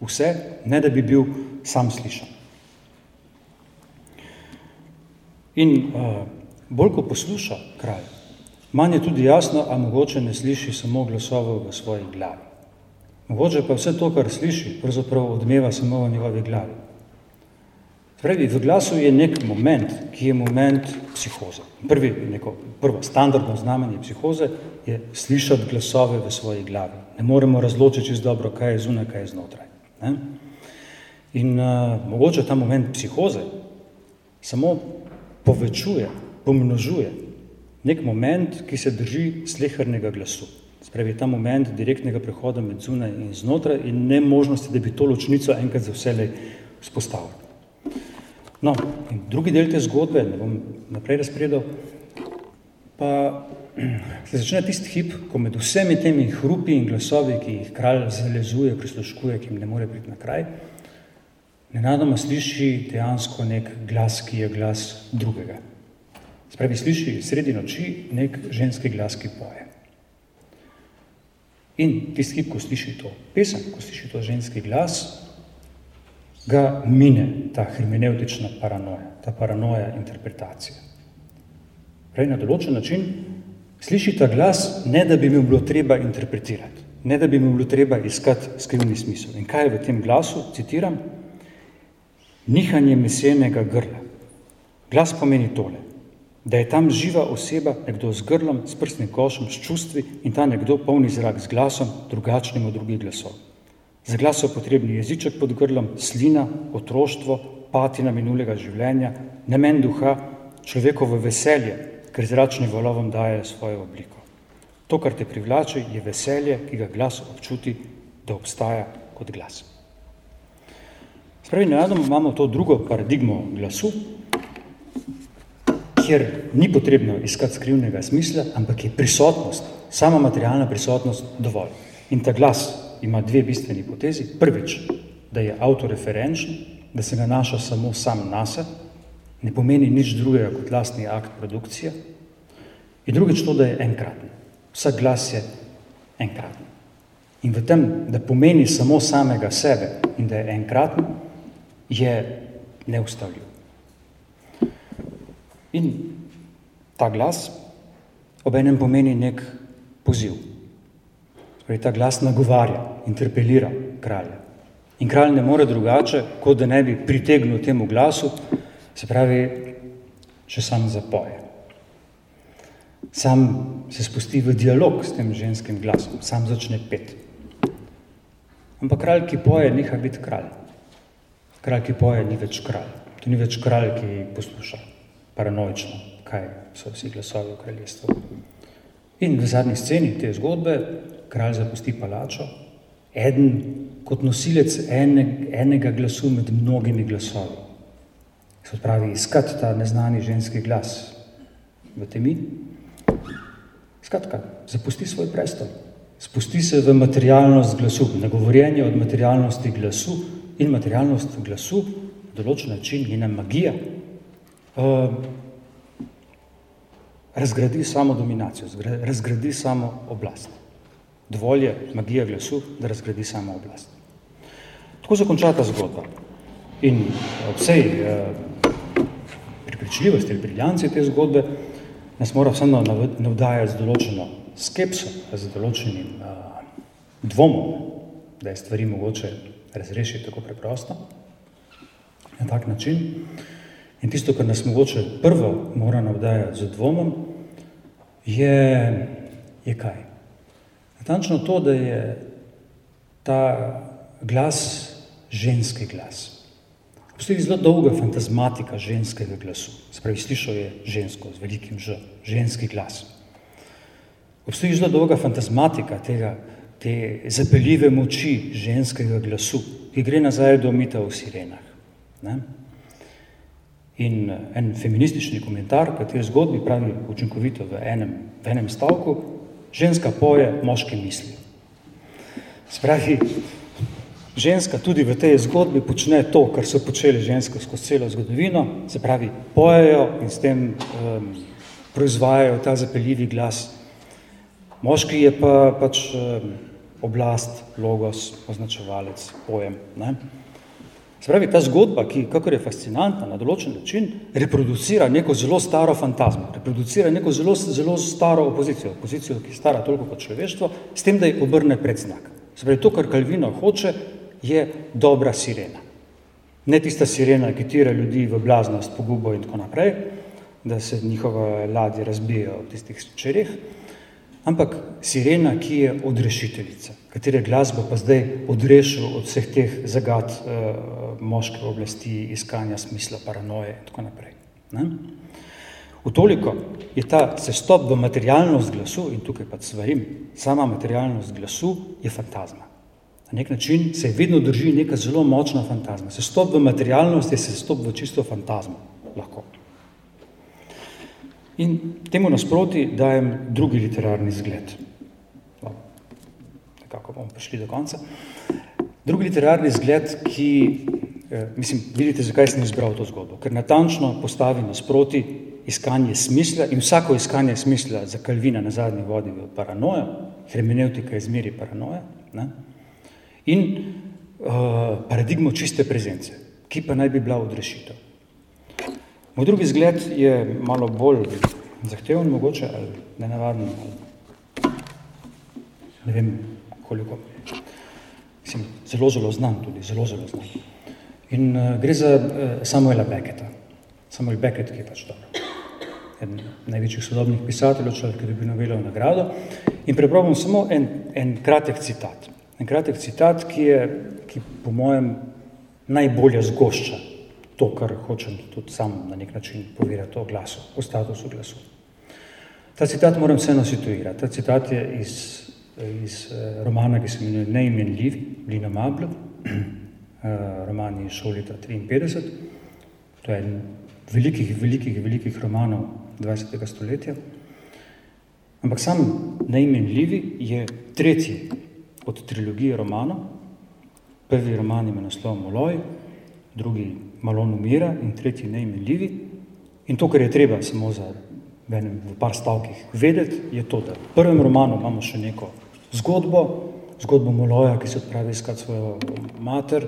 Speaker 1: vse, ne da bi bil sam slišan. In uh, bolj ko posluša kralj, manj je tudi jasno, a mogoče ne sliši samo glasove v svoji glavi. Mogoče pa vse to, kar sliši, pravzaprav odmeva samo v njegovi glavi. Pravi, v glasu je nek moment, ki je moment psihoze. Prvi, neko, prvo standardno znamenje psihoze je slišati glasove v svoji glavi. Ne moremo razločiti čez dobro, kaj je zunaj, kaj je znotraj. Ne? In uh, mogoče ta moment psihoze samo povečuje, pomnožuje nek moment, ki se drži slehrnega glasu. Spravi ta moment direktnega prehoda med zunaj in znotraj in ne možnosti, da bi to ločnico enkrat za vselej spostavili. No, drugi del te zgodbe, ne bom naprej razpredal, pa (clears throat) se začne tisti hip, ko med vsemi temi hrupi in glasovi, ki jih kralj zalezuje, prisluškuje, ki jim ne more priti na kraj, nenadoma sliši dejansko nek glas, ki je glas drugega. Spravi, sliši sredi noči nek ženski glas, ki poje. In tisti hip, ko sliši to pesem, ko sliši to ženski glas, ga mine ta hermeneutična paranoja, ta paranoja interpretacije. Prej na določen način sliši ta glas, ne da bi mu bilo treba interpretirati, ne da bi mu bilo treba iskati skrivni smisel. In kaj je v tem glasu, citiram, nihanje mesenega grla. Glas pomeni tole, da je tam živa oseba, nekdo z grlom, s prstnim košem, s čustvi in ta nekdo polni zrak z glasom, drugačnim od drugih glasov. Za glas so potrebni jeziček pod grlom, slina, otroštvo, patina minulega življenja, namen duha, človekovo veselje, ker zračni valovom daje svojo obliko. To, kar te privlači, je veselje, ki ga glas občuti, da obstaja kot glas. Spravi, nenadoma imamo to drugo paradigmo glasu, kjer ni potrebno iskati skrivnega smisla, ampak je prisotnost, sama materialna prisotnost dovolj. In ta glas ima dve bistveni potezi. Prvič, da je autoreferenčen, da se nanaša samo sam na se, ne pomeni nič drugega kot lastni akt produkcije. In drugič to, da je enkraten. Vsak glas je enkraten. In v tem, da pomeni samo samega sebe in da je enkraten, je neustavljiv. In ta glas ob enem pomeni nek poziv. Torej, ta glas nagovarja, interpelira kralja. In kralj ne more drugače, kot da ne bi pritegnil temu glasu, se pravi, če sam zapoje. Sam se spusti v dialog s tem ženskim glasom, sam začne pet. Ampak kralj, ki poje, neha biti kralj. Kralj, ki poje, ni več kralj. To ni več kralj, ki posluša paranoično, kaj so vsi glasovi v kraljestvu. In v zadnji sceni te zgodbe kralj zapusti palačo, eden kot nosilec ene, enega glasu med mnogimi glasovi. Se pravi, iskati ta neznani ženski glas v temi. Skratka, zapusti svoj prestol. Spusti se v materialnost glasu, nagovorjenje od materialnosti glasu in materialnost glasu, določen način, njena magija, uh, razgradi samo dominacijo, razgradi samo oblast dovolj je magija glasu, da razgradi samo oblast. Tako zakonča ta zgodba. In vsej eh, pripričljivosti ali briljanci te zgodbe nas mora vseeno navdajati z določeno skepso, z določenim eh, dvomom, da je stvari mogoče razrešiti tako preprosto, na tak način. In tisto, kar nas mogoče prvo mora navdajati z dvomom, je, je kaj? Natančno to, da je ta glas ženski glas. Obstoji zelo dolga fantazmatika ženskega glasu. Spravi, slišal je žensko z velikim ž, ženski glas. Obstoji zelo dolga fantazmatika tega, te zapeljive moči ženskega glasu, ki gre nazaj do mita v sirenah. Ne? In en feministični komentar, kateri zgodbi pravi učinkovito v enem, v enem stavku, ženska poje, moški misli. Spravi, ženska tudi v tej zgodbi počne to, kar so počeli ženske skozi celo zgodovino, se pravi, pojejo in s tem um, proizvajajo ta zapeljivi glas. Moški je pa pač um, oblast, logos, označevalec, pojem. Ne? Spravi, ta zgodba, ki, kakor je fascinantna na določen način, reproducira neko zelo staro fantazmo, reproducira neko zelo, zelo staro opozicijo, opozicijo, ki je stara toliko kot človeštvo, s tem, da je obrne predznak. Se pravi, to, kar Kalvino hoče, je dobra sirena. Ne tista sirena, ki tira ljudi v blaznost, pogubo in tako naprej, da se njihove ladje razbijajo v tistih čereh, ampak sirena, ki je odrešiteljica, katere glas bo pa zdaj odrešil od vseh teh zagad eh, moške oblasti, iskanja smisla, paranoje in tako naprej. Ne? V toliko je ta sestop v materialnost glasu, in tukaj pa svarim, sama materialnost glasu je fantazma. Na nek način se vedno drži neka zelo močna fantazma. Sestop v materialnost je sestop v čisto fantazmo. Lahko. In temu nasproti dajem drugi literarni zgled. Nekako bomo prišli do konca. Drugi literarni zgled, ki, eh, mislim, vidite, zakaj sem izbral to zgodbo, ker natančno postavi nasproti iskanje smisla in vsako iskanje smisla za Kalvina na zadnji vodi v paranojo, hermeneutika je zmeri paranoja, ne? in uh, paradigmo čiste prezence, ki pa naj bi bila odrešitev. Moj drugi zgled je malo bolj zahteven, mogoče, ali nenavaden, ali ne vem koliko. Mislim, zelo, zelo znan tudi, zelo, zelo znan. In uh, gre za uh, Samuela Becketa. Samuel Beckett, ki je pač dobro. Eden največjih sodobnih pisateljev, človek, ki je dobil Nobelovo nagrado. In prebral bom samo en, en kratek citat. En kratek citat, ki je, ki po mojem najbolje zgošča to, kar hočem tudi sam na nek način povedati o glasu, o statusu glasu. Ta citat moram vseeno situirati. Ta citat je iz, iz eh, romana, ki se imenuje Neimenljivi, Lina Mabl, (clears throat) eh, roman iz šolita 53. To je en velikih, velikih, velikih romanov 20. stoletja. Ampak sam Neimenljivi je tretji od trilogije romanov. Prvi roman ima naslov Moloj, drugi Malon umira in tretji Neimenljivi. In to, kar je treba samo za v, v par stavkih vedeti, je to, da v prvem romanu imamo še neko zgodbo, zgodbo Moloja, ki se odpravi iskati svojo mater,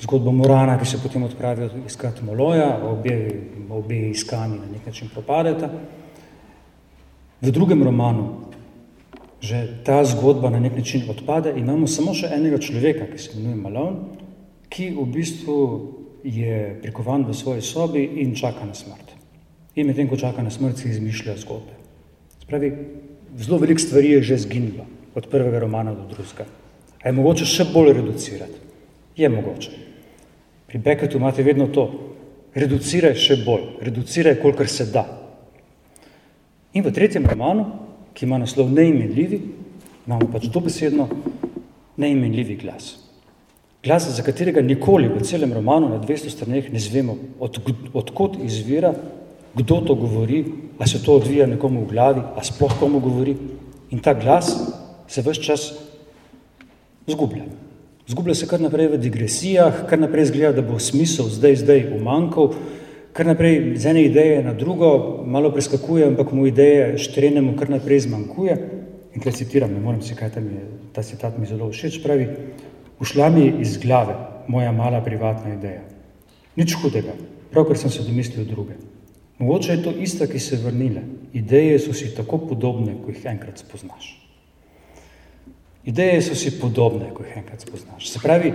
Speaker 1: zgodbo Morana, ki se potem odpravi iskati Moloja, obe, obe iskani na nek način propadeta. V drugem romanu že ta zgodba na nek način odpade, imamo samo še enega človeka, ki se imenuje Malone, ki v bistvu je prikovan v svoji sobi in čaka na smrt. In medtem, ko čaka na smrt, si izmišlja zgodbe. Spravi, zelo veliko stvari je že zginilo, od prvega romana do drugega. A je mogoče še bolj reducirati? Je mogoče. Pri Beckettu imate vedno to, reduciraj še bolj, reduciraj, kolikor se da. In v tretjem romanu, ki ima naslov Neimenljivi, imamo pač dobesedno neimenljivi glas. Glas, za katerega nikoli v celem romanu na 200 straneh ne zvemo, od, odkot izvira, kdo to govori, a se to odvija nekomu v glavi, a sploh komu govori. In ta glas se vse čas zgublja. Zgublja se kar naprej v digresijah, kar naprej zgleda, da bo smisel zdaj, zdaj umankal, kar naprej z ene ideje na drugo, malo preskakuje, ampak mu ideje štrenemu kar naprej zmanjkuje. In kaj citiram, ne morem si kaj tam je, ta citat mi zelo všeč, pravi, ušla mi iz glave moja mala privatna ideja. Nič hudega, pravkar sem se domislil druge. Mogoče je to ista, ki se je vrnila. Ideje so si tako podobne, ko jih enkrat spoznaš. Ideje so si podobne, ko jih enkrat spoznaš. Se pravi,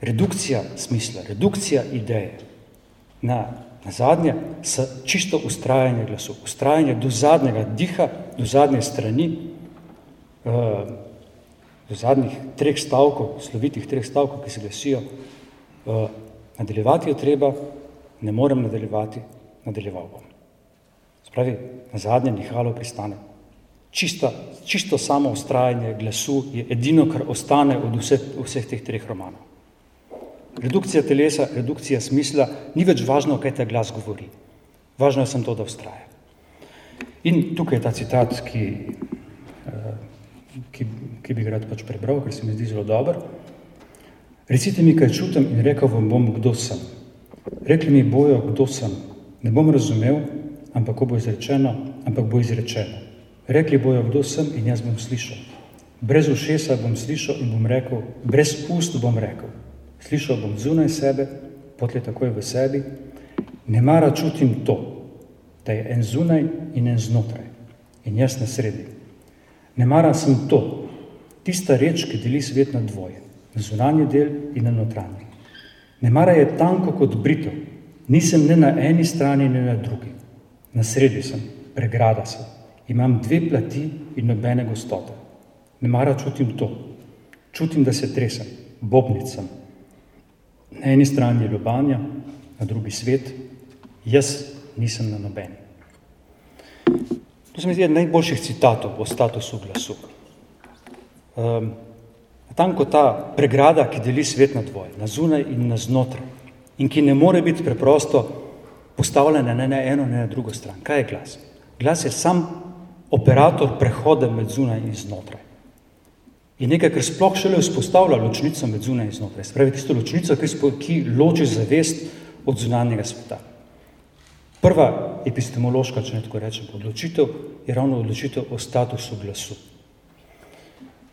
Speaker 1: redukcija smisla, redukcija ideje na, na zadnje s čisto ustrajanje glasu, ustrajanje do zadnjega diha, do zadnje strani, uh, do zadnjih treh stavkov, slovitih treh stavkov, ki se glasijo, uh, nadaljevati je treba, ne morem nadaljevati, nadaljeval bom. Spravi, na zadnje nihalo pristane. Čisto, čisto samo ustrajanje glasu je edino, kar ostane od vse, vseh teh treh romanov. Redukcija telesa, redukcija smisla, ni več važno, kaj ta glas govori. Važno je samo to, da ustraja. In tukaj je ta citat, ki, eh, ki, ki bi ga rad pač prebral, ker se mi zdi zelo dober. Recite mi, kaj čutim in rekel vam bom, kdo sem. Rekli mi bojo, kdo sem, Ne bom razumel, ampak ko bo izrečeno, ampak bo izrečeno. Rekli bojo, kdo sem in jaz bom slišal. Brez ušesa bom slišal in bom rekel, brez ust bom rekel. Slišal bom zunaj sebe, potlej takoj v sebi. Ne mara čutim to, da je en zunaj in en znotraj in jaz na sredi. Ne mara sem to, tista reč, ki deli svet na dvoje, na zunanji del in na notranji. Nemara je tanko kot brito, nisem ne na eni strani, ne na drugi. Na sredi sem, pregrada sem, imam dve plati in nobene gostote. Nemara čutim to, čutim, da se tresem, bobnicam. Na eni strani je ljubanja, na drugi svet, jaz nisem na nobeni. To se mi zdi najboljših citatov o statusu glasu. Um, tam, ko ta pregrada, ki deli svet na dvoje, na zunaj in na znotraj, in ki ne more biti preprosto postavljena ne na eno, ne na drugo stran. Kaj je glas? Glas je sam operator prehoda med zunaj in znotraj. In nekaj, kar sploh šele vzpostavlja ločnico med zunaj in znotraj. Spravi tisto ločnico, ki, loči zavest od zunanjega sveta. Prva epistemološka, če ne tako rečem, odločitev je ravno odločitev o statusu glasu.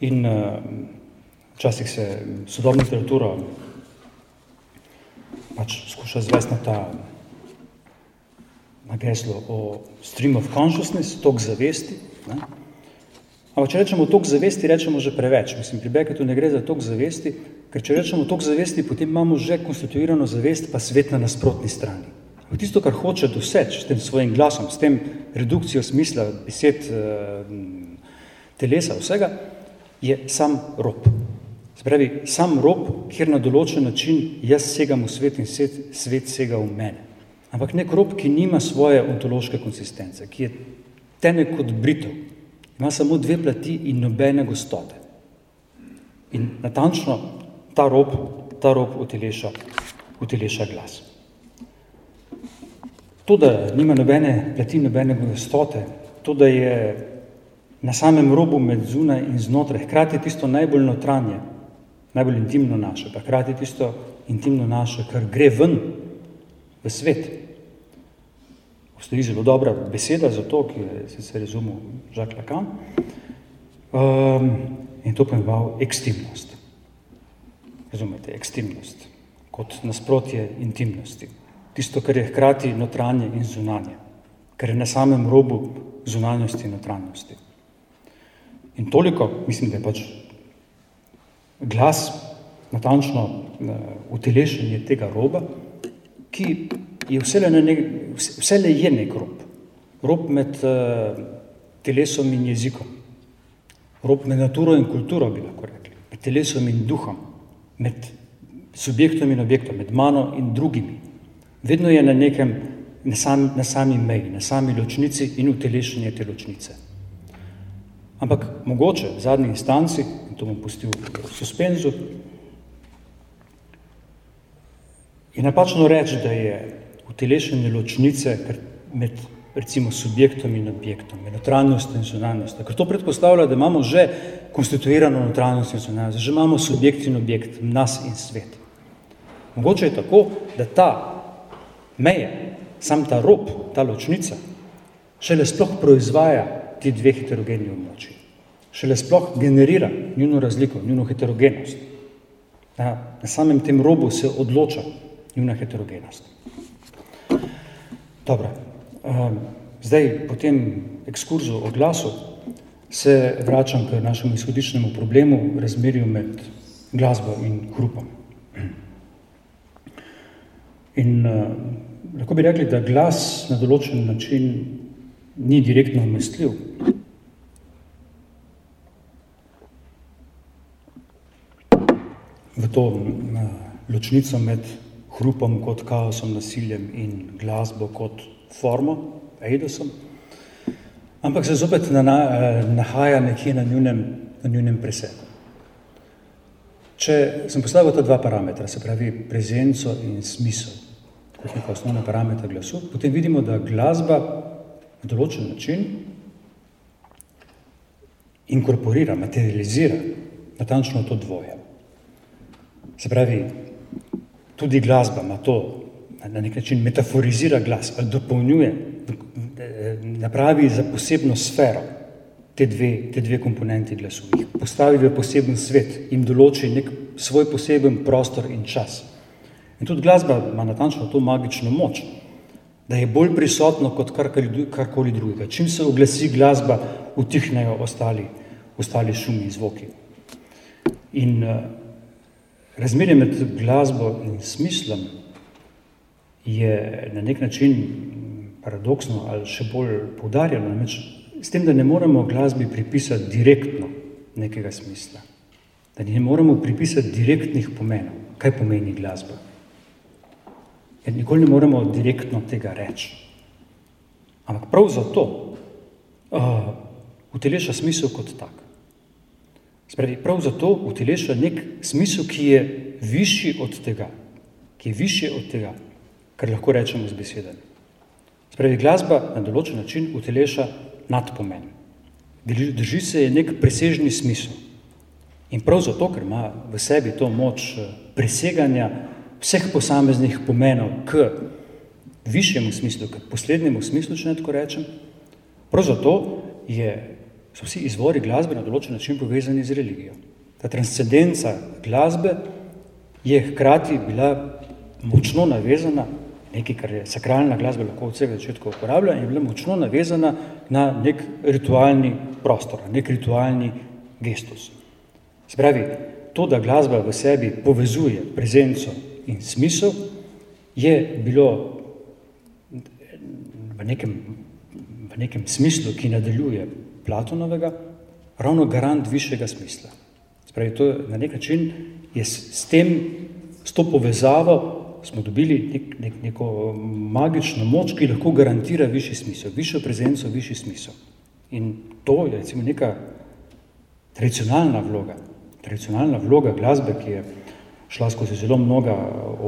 Speaker 1: In uh, včasih se sodobna literatura pač skuša zvesti na ta na geslo o stream of consciousness, tok zavesti. Ne? Ampak če rečemo tok zavesti, rečemo že preveč. Mislim, pri Beketu ne gre za tok zavesti, ker če rečemo tok zavesti, potem imamo že konstituirano zavest, pa svet na nasprotni strani. V tisto, kar hoče doseči s tem svojim glasom, s tem redukcijo smisla, besed, eh, telesa, vsega, je sam rob. Spravi, sam rob, kjer na določen način jaz segam v svet in svet, svet sega v mene. Ampak nek rob, ki nima svoje ontološke konsistence, ki je tenek kot brito, ima samo dve plati in nobene gostote. In natančno ta rob, ta rob uteleša, uteleša glas. To, da nima nobene plati, nobene gostote, to, da je na samem robu med zunaj in znotraj, hkrati tisto najbolj notranje, najbolj intimno naše, pa hkrati tisto intimno naše, kar gre ven v svet. Obstoji zelo dobra beseda za to, ki je se razumel Jacques Lacan, um, in to pojmoval ekstimnost. Razumete, ekstimnost kot nasprotje intimnosti tisto, kar je hkrati notranje in zunanje, kar je na samem robu zunanjosti in notranjosti. In toliko, mislim, da je pač glas natančno uh, utelešenje tega roba, ki je vse le, ne, vse le je nek rob. Rob med uh, telesom in jezikom. Rob med naturo in kulturo, bi lahko rekli. Med telesom in duhom. Med subjektom in objektom. Med mano in drugimi. Vedno je na nekem, na sami, na sami meji, na sami ločnici in utelešenje te ločnice. Ampak mogoče v zadnji instanci, in to bom pustil v suspenzu, je napačno reči, da je utelešenje ločnice med recimo subjektom in objektom, med notranjostjo in zunanjostjo, ker to predpostavlja, da imamo že konstituirano notranjost in zunanjost, že imamo subjekt in objekt, nas in svet. Mogoče je tako, da ta meje, sam ta rob, ta ločnica, šele sploh proizvaja ti dve heterogeni območji. Šele sploh generira njuno razliko, njuno heterogenost. Na, na samem tem robu se odloča njuna heterogenost. Dobro, um, zdaj po tem ekskurzu o glasu se vračam k našemu izhodičnemu problemu razmerju med glasbo in hrupom. In uh, lahko bi rekli, da glas na določen način ni direktno umestljiv. V to uh, ločnico med hrupom kot kaosom, nasiljem in glasbo kot formo, eidosom, ampak se zopet na, uh, nahaja nekje na njunem, na njunem preseku. Če sem postavil ta dva parametra, se pravi prezenco in smisel, kot neka osnovna parametra glasu, potem vidimo, da glasba na določen način inkorporira, materializira natančno to dvoje. Se pravi, tudi glasba ima to, na nek način metaforizira glas, ali dopolnjuje, napravi za posebno sfero, te dve, te dve komponenti glasu, jih postavi v poseben svet in določi nek svoj poseben prostor in čas. In tudi glasba ima natančno to magično moč, da je bolj prisotno kot karkoli, karkoli drugega. Čim se oglasi glasba, utihnejo ostali, ostali šumi in zvoki. In uh, razmerje med glasbo in smislom je na nek način paradoksno ali še bolj poudarjeno, namreč s tem, da ne moremo glasbi pripisati direktno nekega smisla, da ne moremo pripisati direktnih pomenov, kaj pomeni glasba. Ker nikoli ne moremo direktno tega reči. Ampak prav zato uh, uteleša smisel kot tak. Spravi, prav zato uteleša nek smisel, ki je višji od tega, ki je višji od tega, kar lahko rečemo z besedami. Spravi, glasba na določen način uteleša nadpomen. Drži se je nek presežni smisel. In prav zato, ker ima v sebi to moč eh, preseganja vseh posameznih pomenov k višjemu smislu, k poslednjemu smislu, če ne tako rečem, prav zato je, so vsi izvori glasbe na določen način povezani z religijo. Ta transcendenca glasbe je hkrati bila močno navezana nekaj, kar je sakralna glasba lahko od vsega začetka uporablja in je bila močno navezana na nek ritualni prostor, nek ritualni gestus. Spravi, to, da glasba v sebi povezuje prezenco in smisel, je bilo v nekem, v nekem smislu, ki nadaljuje Platonovega, ravno garant višjega smisla. Spravi, to na nek način je s, s tem, s to povezavo smo dobili nek, nek, neko magično moč, ki lahko garantira višji smisel, višjo prezenco, višji smisel. In to je recimo neka tradicionalna vloga, tradicionalna vloga glasbe, ki je šla skozi zelo mnoga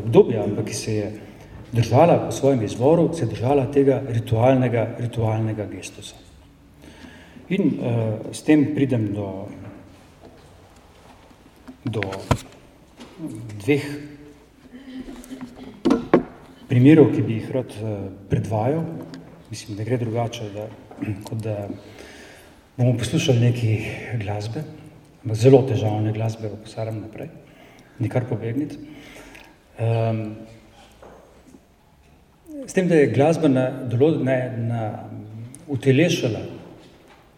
Speaker 1: obdobja, ampak ki se je držala po svojem izvoru, se je držala tega ritualnega, ritualnega gestusa. In uh, s tem pridem do, do dveh primerov, ki bi jih rad eh, predvajal, mislim, da gre drugače, da, (clears throat) kot da bomo poslušali neki glasbe, ampak zelo težavne glasbe, pa posaram naprej, nikar pobegniti. Um, s tem, da je glasba na, na, na utelešala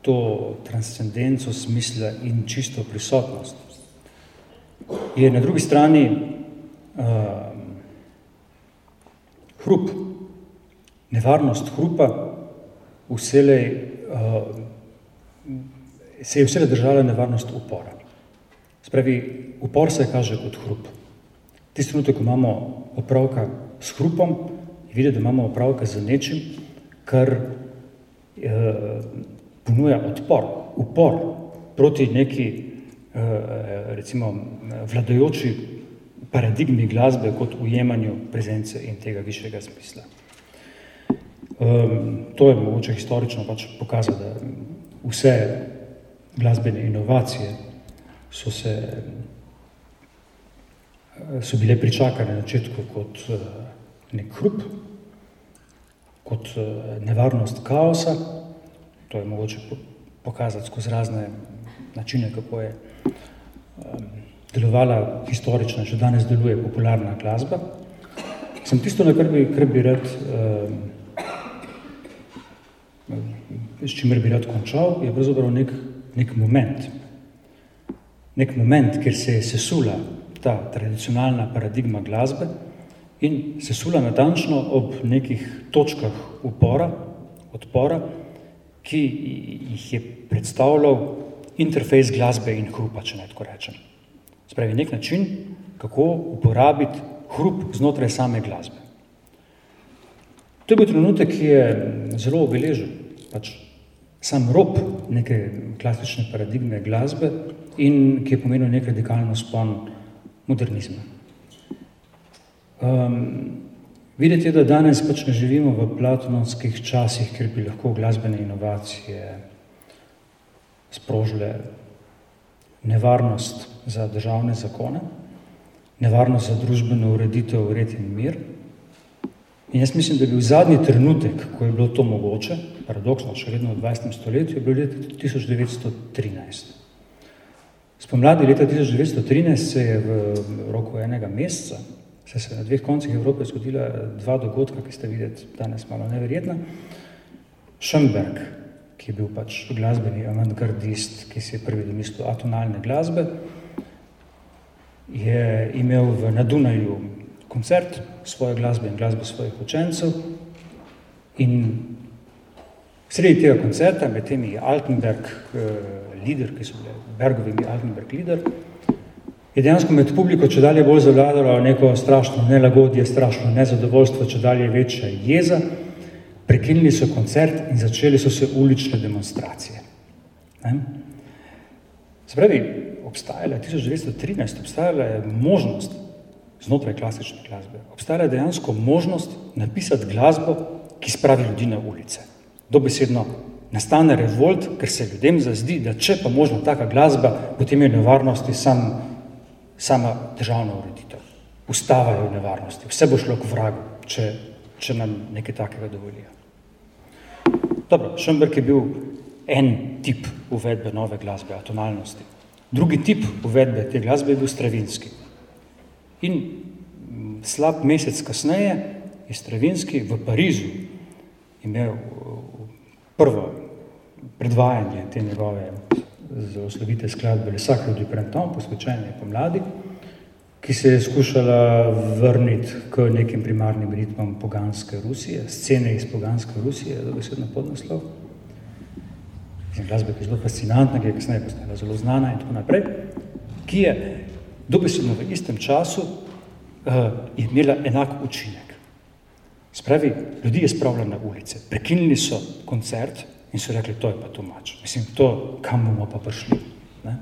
Speaker 1: to transcendenco smisla in čisto prisotnost, je na drugi strani uh, hrup, nevarnost hrupa, vselej, uh, se je vselej držala nevarnost upora. Spravi, upor se kaže kot hrup. Tisti trenutek, ko imamo opravka s hrupom, je videti, da imamo opravka z nečim, kar uh, ponuja odpor, upor proti neki, uh, recimo, vladajoči paradigmi glasbe kot ujemanju prezence in tega višjega smisla. Um, to je mogoče historično pač pokazati, da vse glasbene inovacije so se so bile pričakane na začetku kot uh, nek hrup, kot nevarnost kaosa, to je mogoče pokazati skozi razne načine, kako je um, delovala historična, še danes deluje popularna glasba. Sem tisto, na kar bi, kar bi rad, uh, s čimer bi rad končal, je pravzaprav nek, nek moment. Nek moment, kjer se je sesula ta tradicionalna paradigma glasbe in sesula natančno ob nekih točkah upora, odpora, ki jih je predstavljal interfejs glasbe in hrupa, če ne tako rečem. Spravi nek način, kako uporabiti hrup znotraj same glasbe. To je bil trenutek, ki je zelo obeležil pač sam rob neke klasične paradigme glasbe in ki je pomenil nek radikalno spon modernizma. Um, videti je, da danes pač ne živimo v platonovskih časih, kjer bi lahko glasbene inovacije sprožile nevarnost za državne zakone, nevarnost za družbeno ureditev, red in mir. In jaz mislim, da je bil zadnji trenutek, ko je bilo to mogoče, paradoksno, še vedno v 20. stoletju, je bil leta 1913. Spomladi leta 1913 se je v roku enega meseca, se je na dveh koncih Evrope zgodila dva dogodka, ki ste videti danes malo neverjetna. Schönberg, ki je bil pač glasbeni avantgardist, ki si je prvi domislil atonalne glasbe, je imel v Nadunaju koncert svoje glasbe in glasbe svojih učencev in sredi tega koncerta, med temi Altenberg uh, lider, ki so bile Bergovimi Altenberg lider, je dejansko med publiko če dalje bolj zavladalo neko strašno nelagodje, strašno nezadovoljstvo, če dalje večja jeza, prekinili so koncert in začeli so se ulične demonstracije. Ne? Spravi, obstajala je 1913, obstajala je možnost znotraj klasične glasbe, obstajala je dejansko možnost napisati glasbo, ki spravi ljudi na ulice. Dobesedno nastane revolt, ker se ljudem zazdi, da če pa možno taka glasba, potem je nevarnosti sam, sama državna ureditev. Ustava je v nevarnosti, vse bo šlo k vragu, če, če nam nekaj takega dovolijo. Dobro, Šemberg je bil en tip uvedbe nove glasbe, atonalnosti. Drugi tip uvedbe te glasbe je bil Stravinski. In mm, slab mesec kasneje je Stravinski v Parizu imel uh, prvo predvajanje te njegove oslovite skladbe Le Sacre du Printemps, posvečenje pomladi, ki se je skušala vrniti k nekim primarnim ritmom poganske Rusije, scene iz poganske Rusije, da bi se na podnaslov. Glasba, ki je zelo fascinantna, ki je kasneje postala zelo znana in tako naprej, ki je dobesedno v istem času uh, imela enak učinek. Spravi, ljudi je spravila na ulice, prekinili so koncert in so rekli, to je pa tumač. Mislim, to, kam bomo pa prišli. Ne?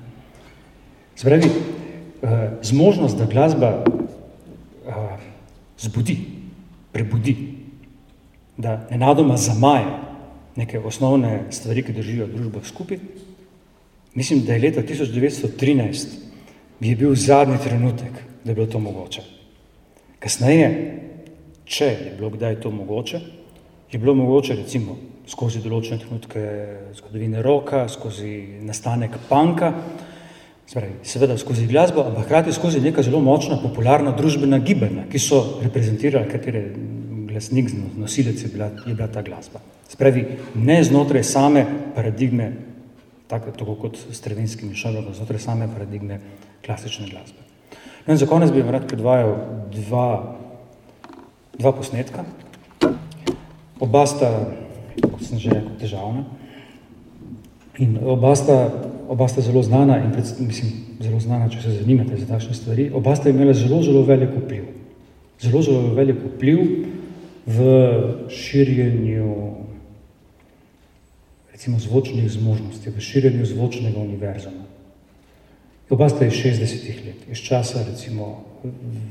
Speaker 1: Spravi, Eh, zmožnost, da glasba uh, zbudi, prebudi, da nenadoma zamaja neke osnovne stvari, ki držijo družbo skupaj. Mislim, da je leta 1913 bi je bil zadnji trenutek, da je bilo to mogoče. Kasneje, če je bilo kdaj to mogoče, je bilo mogoče recimo skozi določene trenutke zgodovine roka, skozi nastanek panka, Spravi, seveda skozi glasbo, ampak hkrati skozi neka zelo močna popularna družbena gibanja, ki so reprezentirali, katere glasnik, nosilec je bila, je bila ta glasba. Spravi, ne znotraj same paradigme, tako, tako kot Stravinski Mišel, znotraj same paradigme klasične glasbe. No in za konec bi vam rad predvajal dva, dva posnetka. Oba sta, kot sem že rekel, težavna. In oba sta oba sta zelo znana in pred, mislim, zelo znana, če se zanimate za takšne stvari, oba sta imela zelo, zelo velik vpliv. Zelo, zelo velik vpliv v širjenju recimo zvočnih zmožnosti, v širjenju zvočnega univerzuma. Oba sta iz 60-ih let, iz časa recimo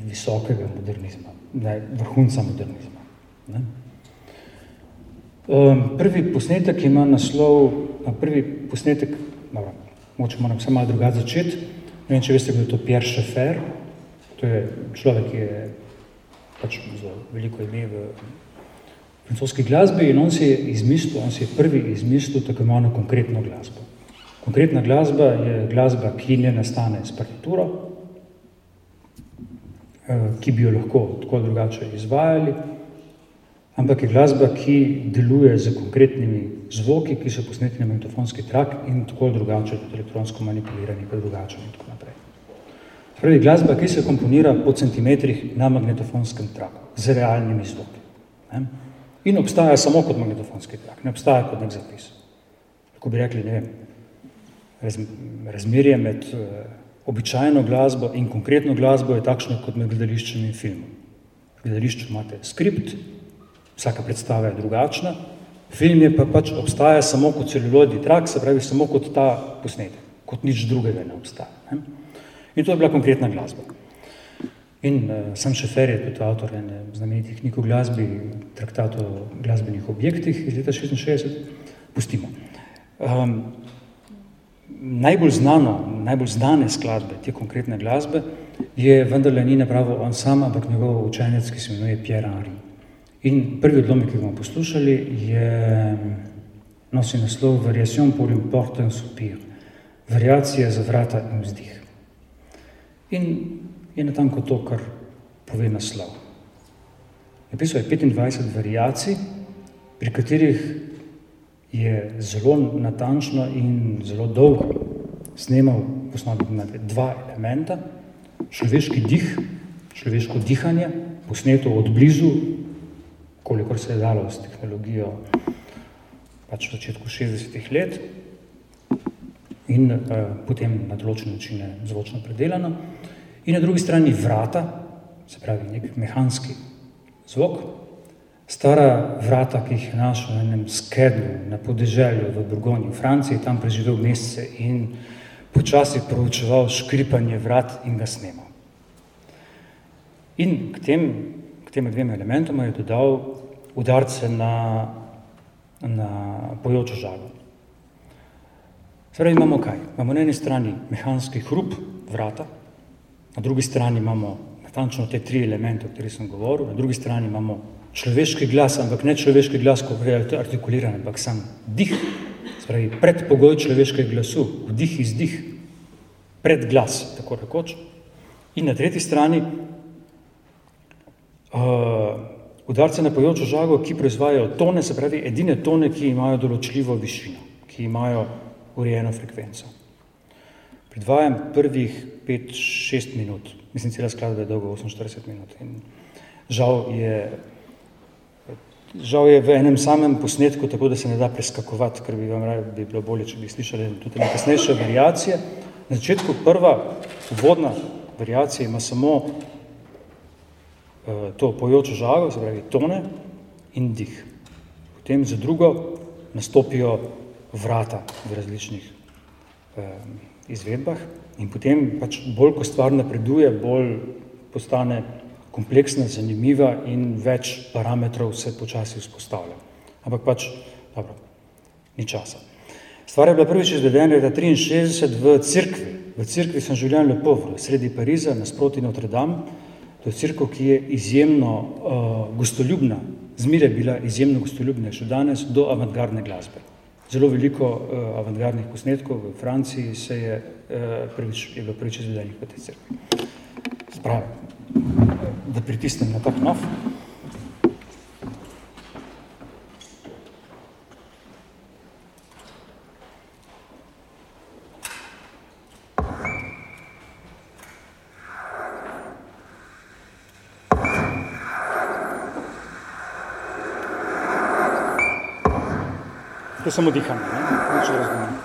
Speaker 1: visokega modernizma, ne, vrhunca modernizma. Ne? Um, prvi posnetek ima naslov, prvi posnetek, dobro, moče moram samo malo drugače začeti. Ne vem, če veste, kdo je to Pierre Schaeffer. To je človek, ki je pač za veliko ime v francoski glasbi in on si je izmislil, on si je prvi izmislil tako imano konkretno glasbo. Konkretna glasba je glasba, ki ne nastane s partituro, eh, ki bi jo lahko tako drugače izvajali, ampak je glasba, ki deluje z konkretnimi zvoki, ki so posneti na magnetofonski trak in tako drugače, tudi elektronsko manipulirani, pa drugače in tako naprej. Pravi, glasba, ki se komponira po centimetrih na magnetofonskem traku, z realnimi zvoki. Ne? In obstaja samo kot magnetofonski trak, ne obstaja kot nek zapis. Tako bi rekli, ne vem, raz, razmerje med uh, običajno glasbo in konkretno glasbo je takšno kot med gledališčem in filmom. V gledališču imate skript, vsaka predstava je drugačna, Film je pa pač obstaja samo kot celuloidni trak, se pravi samo kot ta posnetek, kot nič drugega ne obstaja. Ne? In to je bila konkretna glasba. In uh, sam Šefer je tudi avtor ene znamenitih knjig o glasbi, traktat o glasbenih objektih iz leta 66. Pustimo. Um, najbolj znano, najbolj znane skladbe te konkretne glasbe je vendarle ni napravo on sam, ampak njegov učenec, ki se imenuje Pierre Henri. In prvi odlomek, ki ga bomo poslušali, je nosi naslov Variation pour une porte un soupir, variacija za vrata in vzdih. In je natanko to, kar pove naslov. Napisal je 25 variacij, pri katerih je zelo natančno in zelo dolgo snemal v osnovi dva elementa, človeški dih, človeško dihanje, posneto od blizu, kolikor se je dalo s tehnologijo pač v začetku 60-ih let in uh, potem na določene načine zvočno predelano. In na drugi strani vrata, se pravi nek mehanski zvok, stara vrata, ki jih je našel na enem skedlu na podeželju v Burgonji v Franciji, tam preživel mesece in počasi proučeval škripanje vrat in ga snemal. In k tem, tem dvema elementoma je dodal udarce na, na pojočo žago. Zdaj imamo kaj? Imamo na eni strani mehanski hrup vrata, na drugi strani imamo natančno te tri elemente, o katerih sem govoril, na drugi strani imamo človeški glas, ampak ne človeški glas, ko je artikuliran, ampak sam dih, spravi predpogoj človeškega glasu, vdih, izdih, predglas, tako rekoč. In na tretji strani uh, udarce na pojočo žago, ki proizvajajo tone, se pravi edine tone, ki imajo določljivo višino, ki imajo urejeno frekvenco. Predvajam prvih 5-6 minut, mislim, cela skladba je dolgo 48 minut. In žal je, žal je v enem samem posnetku, tako da se ne da preskakovati, ker bi vam raje bi bilo bolje, če bi slišali tudi na kasnejše variacije. Na začetku prva uvodna variacija ima samo to pojočo žago, se pravi tone in dih. Potem za drugo nastopijo vrata v različnih eh, izvedbah in potem pač bolj, ko stvar napreduje, bolj postane kompleksna, zanimiva in več parametrov se počasi vzpostavlja. Ampak pač, dobro, ni časa. Stvar je bila prvič izvedena leta 63 v crkvi, v crkvi San Julien Le Pauvre, sredi Pariza, nasproti Notre Dame, To je crkva, ki je izjemno uh, gostoljubna, zmeraj bila izjemno gostoljubna, še danes do avantgardne glasbe. Zelo veliko uh, avantgardnih posnetkov v Franciji se je, uh, prvič, je bilo prvič izvedenih v tej crkvi. Spravi, da pritisnem na tak nov. Samo dihanje, ne? nič razumem.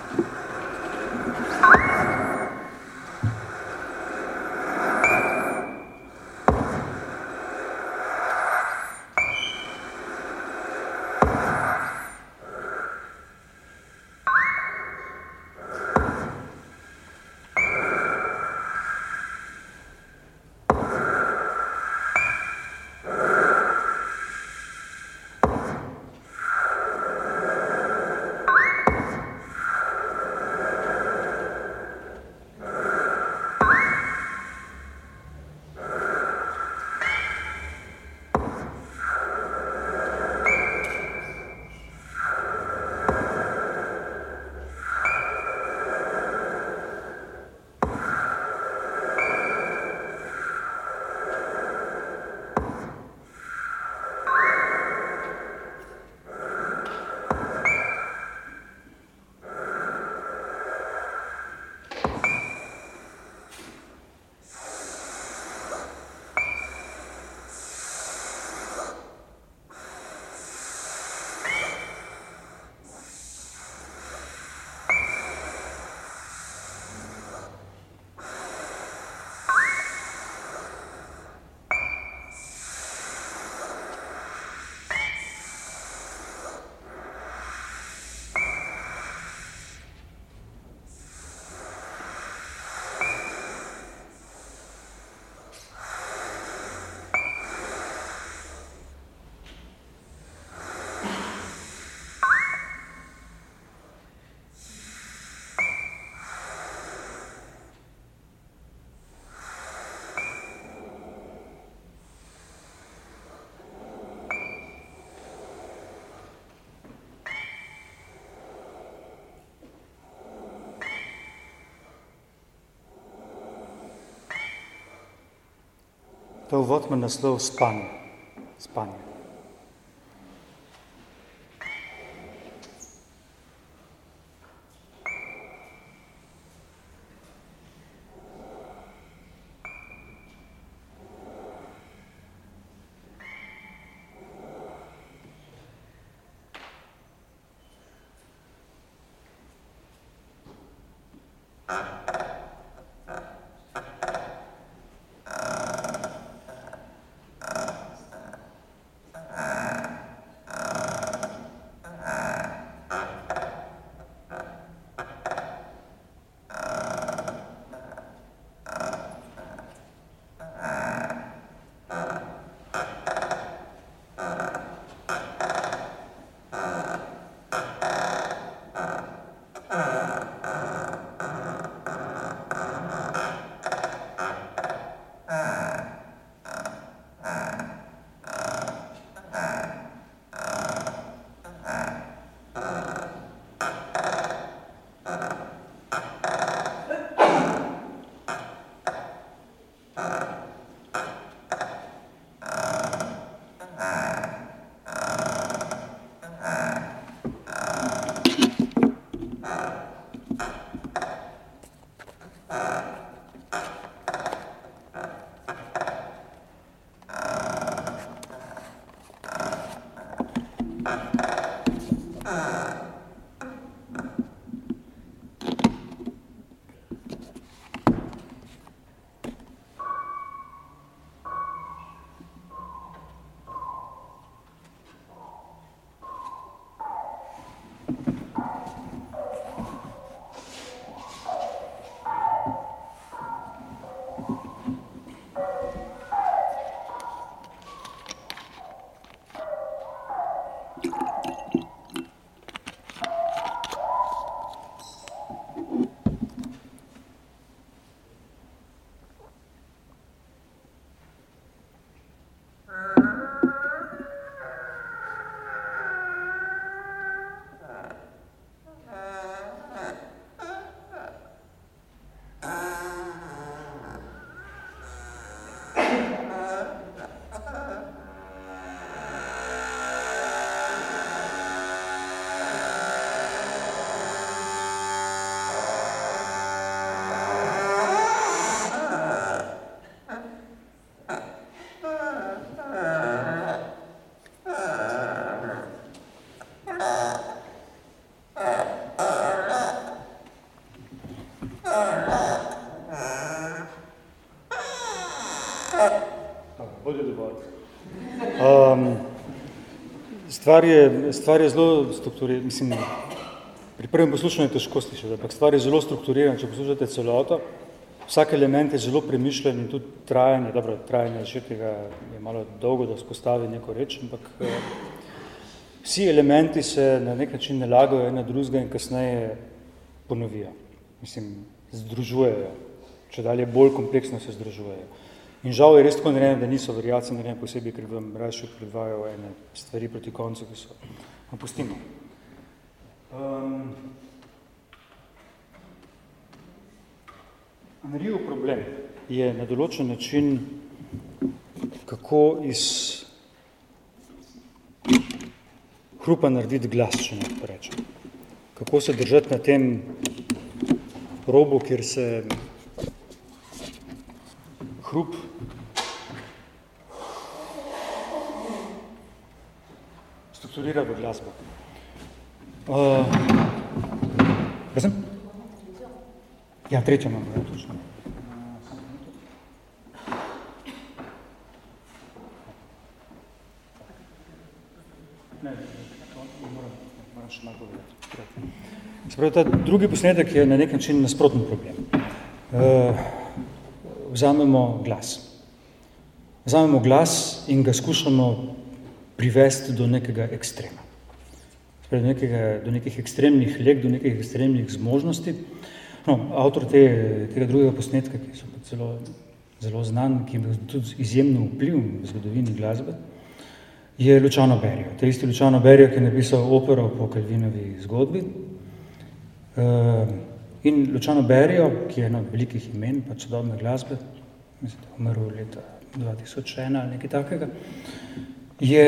Speaker 1: To uvod ima naslov spanje. spanje. Stvar je, stvar je zelo strukturirana, mislim, pri prvem poslušanju je težko slišati, ampak stvar je zelo strukturirana, če poslušate celoto, vsak element je zelo premišljen in tudi trajanje, dobro, trajanje še tega je malo dolgo, da spostavi neko reč, ampak eh, vsi elementi se na nek način nalagajo ena drugega in kasneje ponovijo, mislim, združujejo, če dalje bolj kompleksno se združujejo. In žal je res tako narejeno, da niso variacije narejene posebej, ker vam raje predvajajo ene stvari proti koncu, ki so. Opustimo. Um, Anrijev problem je na določen način, kako iz hrupa narediti glas, če ne rečem. Kako se držati na tem robu, kjer se hrup strukturira v glasbo. Uh, ja, tretjo imamo, ja, točno. Ne, moram, moram še malo povedati. Spravi, ta drugi posnetek je na nek način nasprotni problem. Uh, vzamemo glas. Vzamemo glas in ga skušamo privesti do nekega ekstrema. Do, nekega, do nekih ekstremnih leg, do nekih ekstremnih zmožnosti. No, avtor te, tega drugega posnetka, ki pa celo, zelo znan, ki je tudi izjemno vpliv v zgodovini glasbe, je Lučano Berio. Ta isti Lučano Berio, ki je napisal opero po Calvinovi zgodbi. Uh, in Lučano Berio, ki je eno od velikih imen, pa čudobne glasbe, mislim, da je umrl leta 2001 ali nekaj takega, je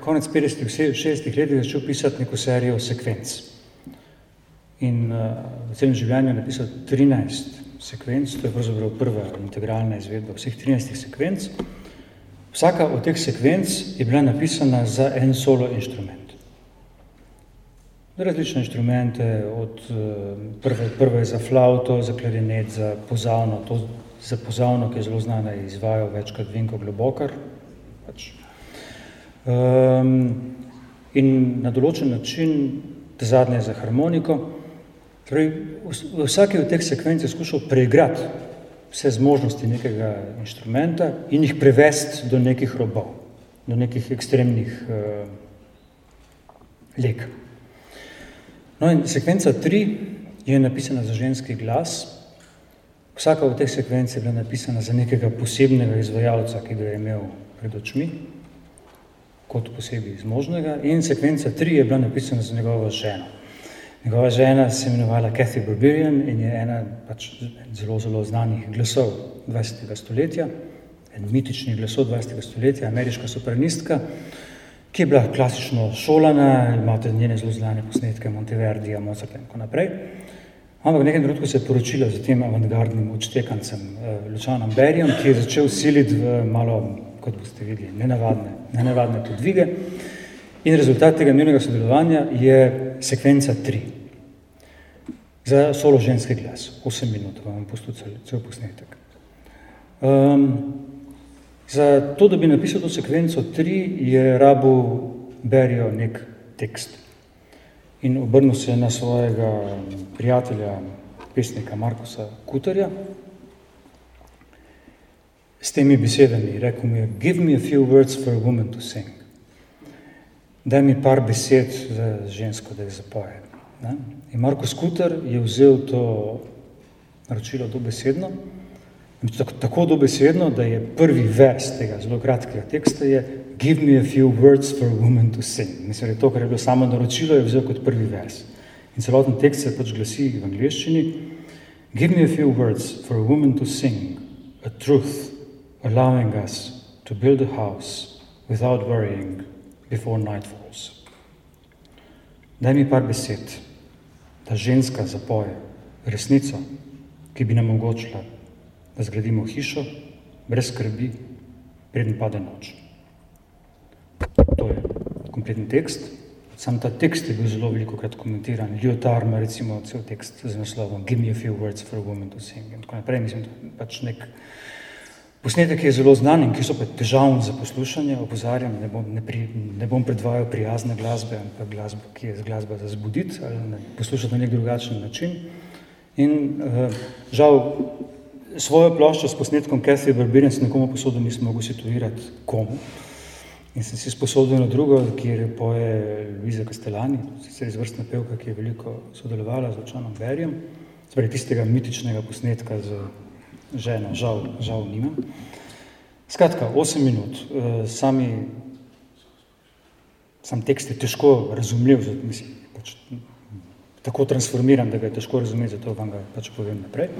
Speaker 1: konec 50-ih, 60-ih letih začel pisati neko serijo sekvenc. In uh, v celem življenju je napisal 13 sekvenc, to je pravzaprav prva integralna izvedba vseh 13 sekvenc. Vsaka od teh sekvenc je bila napisana za en solo inštrument. različne inštrumente, od prve, prve za flauto, za klarinet, za pozavno, to za pozavno, ki je zelo znana, je izvajal večkrat Vinko Globokar. Um, in na določen način, te zadnje za harmoniko, torej v vsaki od teh sekvenc je skušal preigrati vse zmožnosti nekega inštrumenta in jih prevesti do nekih robov, do nekih ekstremnih uh, lek. No in sekvenca tri je napisana za ženski glas. Vsaka od teh sekvenc je bila napisana za nekega posebnega izvajalca, ki ga je imel pred očmi, kot posebej zmožnega. In sekvenca tri je bila napisana za njegovo ženo. Njegova žena se imenovala Kathy Berberian in je ena pač zelo, zelo znanih glasov 20. stoletja, en mitični glasov 20. stoletja, ameriška sopranistka, ki je bila klasično šolana, imate njene zelo znane posnetke Monteverdija, Mozarta in tako naprej. Ampak v nekem trenutku se je poročila z tem avantgardnim odštekancem uh, Lučanom Berjem, ki je začel siliti v malo, kot boste videli, nenavadne, nenavadne podvige. In rezultat tega njenega sodelovanja je sekvenca 3. Za solo ženski glas, 8 minut, vam pustil cel, cel posnetek. Um, Za to, da bi napisal to sekvenco tri, je rabu Berijo nek tekst. In obrnil se na svojega prijatelja, pesnika Markusa Kutarja. S temi besedami rekel mi je, give me a few words for a woman to sing. Daj mi par besed za žensko, da jih zapoje. In Markus Kutar je vzel to naročilo dobesedno besedno tako dobesedno, da je prvi vers tega zelo kratkega teksta je Give me a few words for a woman to sing. Mislim, da je to, kar je bilo samo naročilo, je vzel kot prvi vers. In celoten tekst se pač glasi v angliščini Give me a few words for a woman to sing, a truth allowing us to build a house without worrying before night falls. Daj mi par besed, da ženska zapoje resnico, ki bi nam omogočila da zgradimo hišo brez skrbi, preden pade noč. To je kompletni tekst. Sam ta tekst je bil zelo veliko krat komentiran. Lyotard ima recimo cel tekst z naslovom Give me a few words for a woman to sing. In tako naprej, mislim, pač nek posnetek je zelo znan in ki so pa težavni za poslušanje, opozarjam, ne bom, ne, pri, ne bom predvajal prijazne glasbe, ampak glasbo, ki je glasba za zbuditi ali ne, poslušati na nek drugačen način. In uh, žal, svojo ploščo s posnetkom Cathy Barbarian sem nekomu posodil, nisem mogel situirati komu. In sem si sposodil na drugo, kjer poje Luisa Castellani, sicer izvrstna pevka, ki je veliko sodelovala z očanom Berjem, sprej tistega mitičnega posnetka z ženo, žal, žal nimam. Skratka, 8 minut, eh, sami, sam tekst je težko razumljiv, zato mislim, pač, tako transformiram, da ga je težko razumeti, zato vam ga pač povem naprej.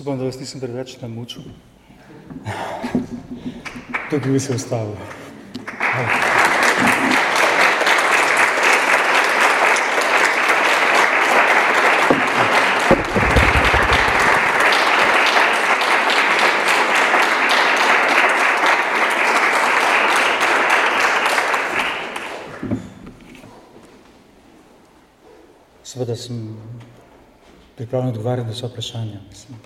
Speaker 1: Jaz upam, da vas nisem preveč namučil. Tukaj bi se ustavil. Seveda sem pripravljen odgovarjati na vse vprašanja. Mislim,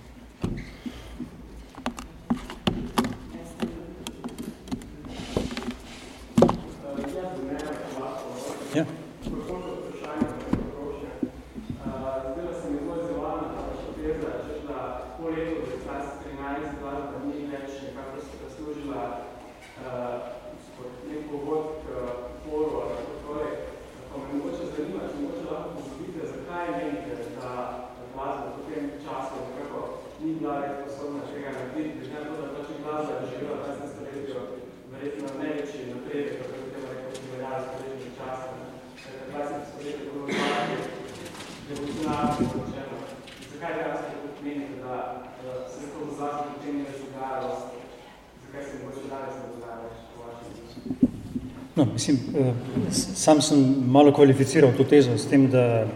Speaker 1: sam sem malo kvalificiral to tezo s tem, da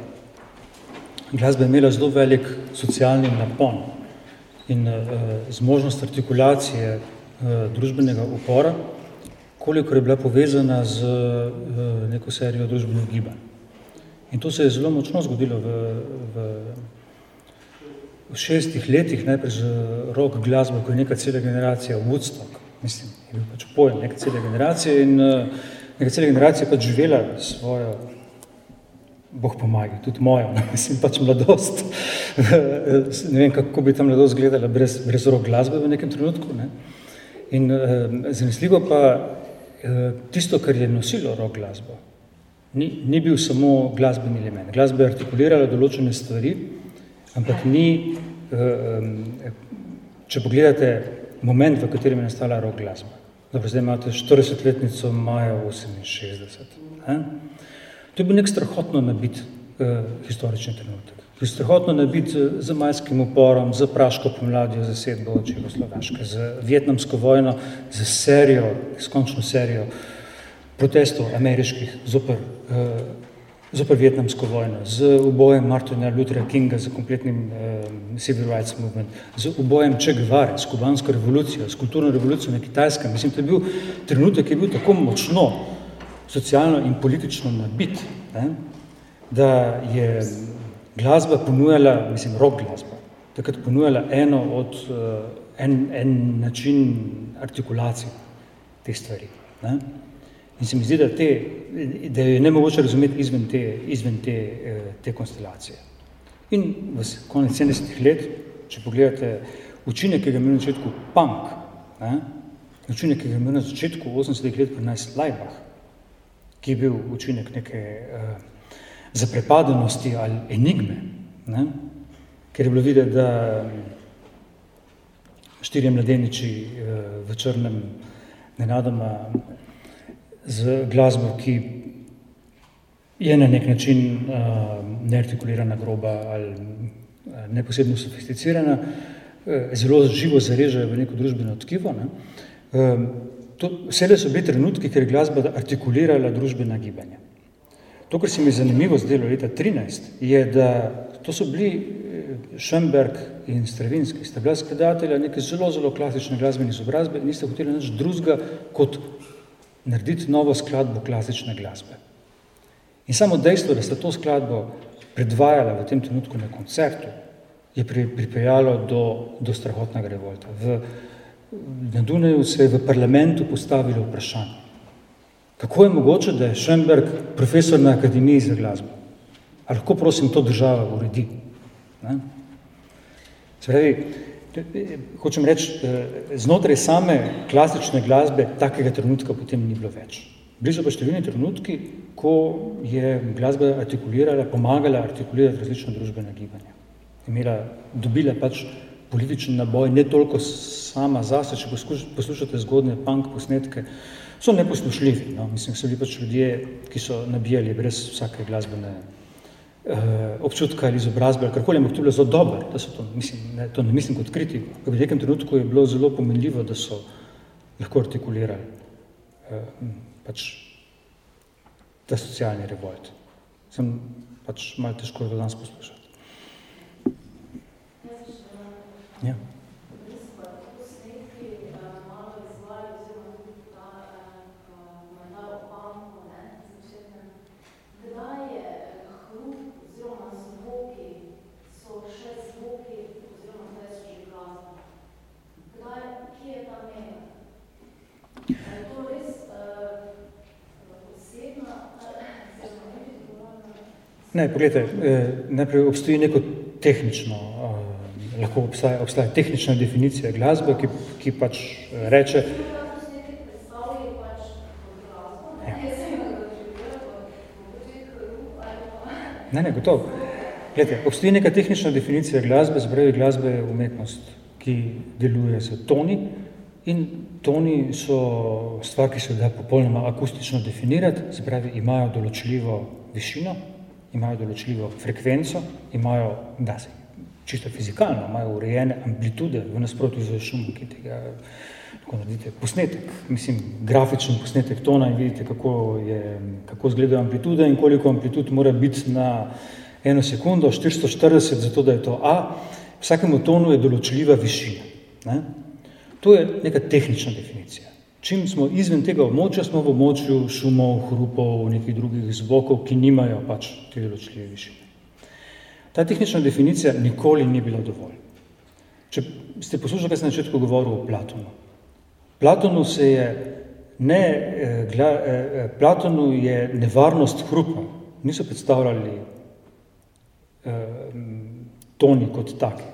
Speaker 1: glasba je imela zelo velik socialni napon in uh, zmožnost artikulacije uh, družbenega upora, koliko je bila povezana z uh, neko serijo družbenih gibanj. In to se je zelo močno zgodilo v, v, v šestih letih, najprej z rock glasbo, ko je neka cela generacija Woodstock, mislim, je bil pač pojem neka cela generacija in uh, neka cela generacija pač živela svojo, boh pomagi, tudi mojo, (laughs) mislim pač mladost. (laughs) ne vem, kako bi ta mladost gledala brez, brez rok glasbe v nekem trenutku. Ne? In uh, zanesljivo pa uh, tisto, kar je nosilo rok glasbo, ni, ni bil samo glasbeni element. Glasba je artikulirala določene stvari, ampak ni, uh, um, če pogledate moment, v katerem je nastala rok glasba. Dobro, zdaj imate 40-letnico maja 68. Eh? To je bil nek strahotno nabit eh, historični trenutek. Strahotno nabit z majskim uporom, z praško pomladjo, z sedbo Čehoslovaške, z vietnamsko vojno, z serijo, skončno serijo protestov ameriških zoper eh, zoper vietnamsko vojno, z ubojem Martina Luthera Kinga, z kompletnim uh, Civil Rights Movement, z ubojem Che Guevara, s kubansko revolucijo, s kulturno revolucijo na Kitajskem. Mislim, to je bil trenutek, ki je bil tako močno socialno in politično nabit, ne, da je glasba ponujala, mislim, rock glasba, takrat ponujala eno od, uh, en, en način artikulacije teh stvari. Ne. In se mi zdi, da, te, da je ne mogoče razumeti izven te, izven te, eh, te konstelacije. In v konec 70 let, če pogledate učinek, ki ga imel na začetku punk, ne, učinek, ki je imel na začetku 80 let pri nas Lajbah, ki je bil učinek neke uh, zaprepadenosti ali enigme, ne? ker je bilo videti, da štirje mladeniči uh, v črnem nenadoma z glasbo, ki je na nek način uh, neartikulirana, groba ali uh, neposebno sofisticirana, uh, zelo živo zarežejo v neko družbeno tkivo. Ne? Um, to, vse so bili trenutki, ker je glasba artikulirala družbena gibanja. To, kar se mi je zanimivo zdelo leta 13, je, da to so bili Šemberg in Stravinski, sta bila skladatelja neke zelo, zelo klasične glasbene izobrazbe in niste hoteli nič drugega kot narediti novo skladbo klasične glasbe. In samo dejstvo, da sta to skladbo predvajala v tem trenutku na koncertu, je pri, pripeljalo do, do strahotnega revolta. V, na Dunaju se je v parlamentu postavilo vprašanje, kako je mogoče, da je Šemberg profesor na Akademiji za glasbo? A lahko prosim to država uredi? Ne? Spravi, hočem reči, eh, znotraj same klasične glasbe takega trenutka potem ni bilo več. Blizu pa številni trenutki, ko je glasba artikulirala, pomagala artikulirati različna družbena gibanja. Imela, dobila pač političen naboj, ne toliko sama zase, če poslušate zgodne punk posnetke, so neposlušljivi. No? Mislim, so bili pač ljudje, ki so nabijali brez vsake glasbene občutka ali izobrazbe, ali karkoli, ampak to bilo zelo dobro, da so to, mislim, ne, to ne mislim kot kritiko, v nekem trenutku je bilo zelo pomenljivo, da so lahko artikulirali. Uh, pač ta socialni revolt. Sem pač malo težko to danes poslušati. Ja. Ne, pogledajte, eh, najprej obstoji neko tehnično, eh, lahko obstaja, obstaja tehnična definicija glasbe, ki, ki pač reče, Ne, ne, gotovo. Gledajte, obstoji neka tehnična definicija glasbe, zbravi glasbe je umetnost, ki deluje z toni in toni so stvar, ki se da popolnoma akustično definirati, zbravi imajo določljivo višino, imajo določljivo frekvenco, imajo, da se, čisto fizikalno, imajo urejene amplitude v nasprotju z šumom, ki tega tako naredite posnetek, mislim, grafičen posnetek tona in vidite, kako, je, kako zgledajo amplitude in koliko amplitud mora biti na eno sekundo, 440, zato da je to A, vsakemu tonu je določljiva višina. Ne? To je neka tehnična definicija. Čim smo izven tega območja, smo v območju šumov, hrupov, nekih drugih zvokov, ki nimajo pač te določljive višine. Ta tehnična definicija nikoli ni bila dovolj. Če ste poslušali, kaj sem na začetku govoril o Platonu. Platonu se je ne, eh, gla, eh, eh, Platonu je nevarnost hrupa, niso predstavljali eh, toni kot taki.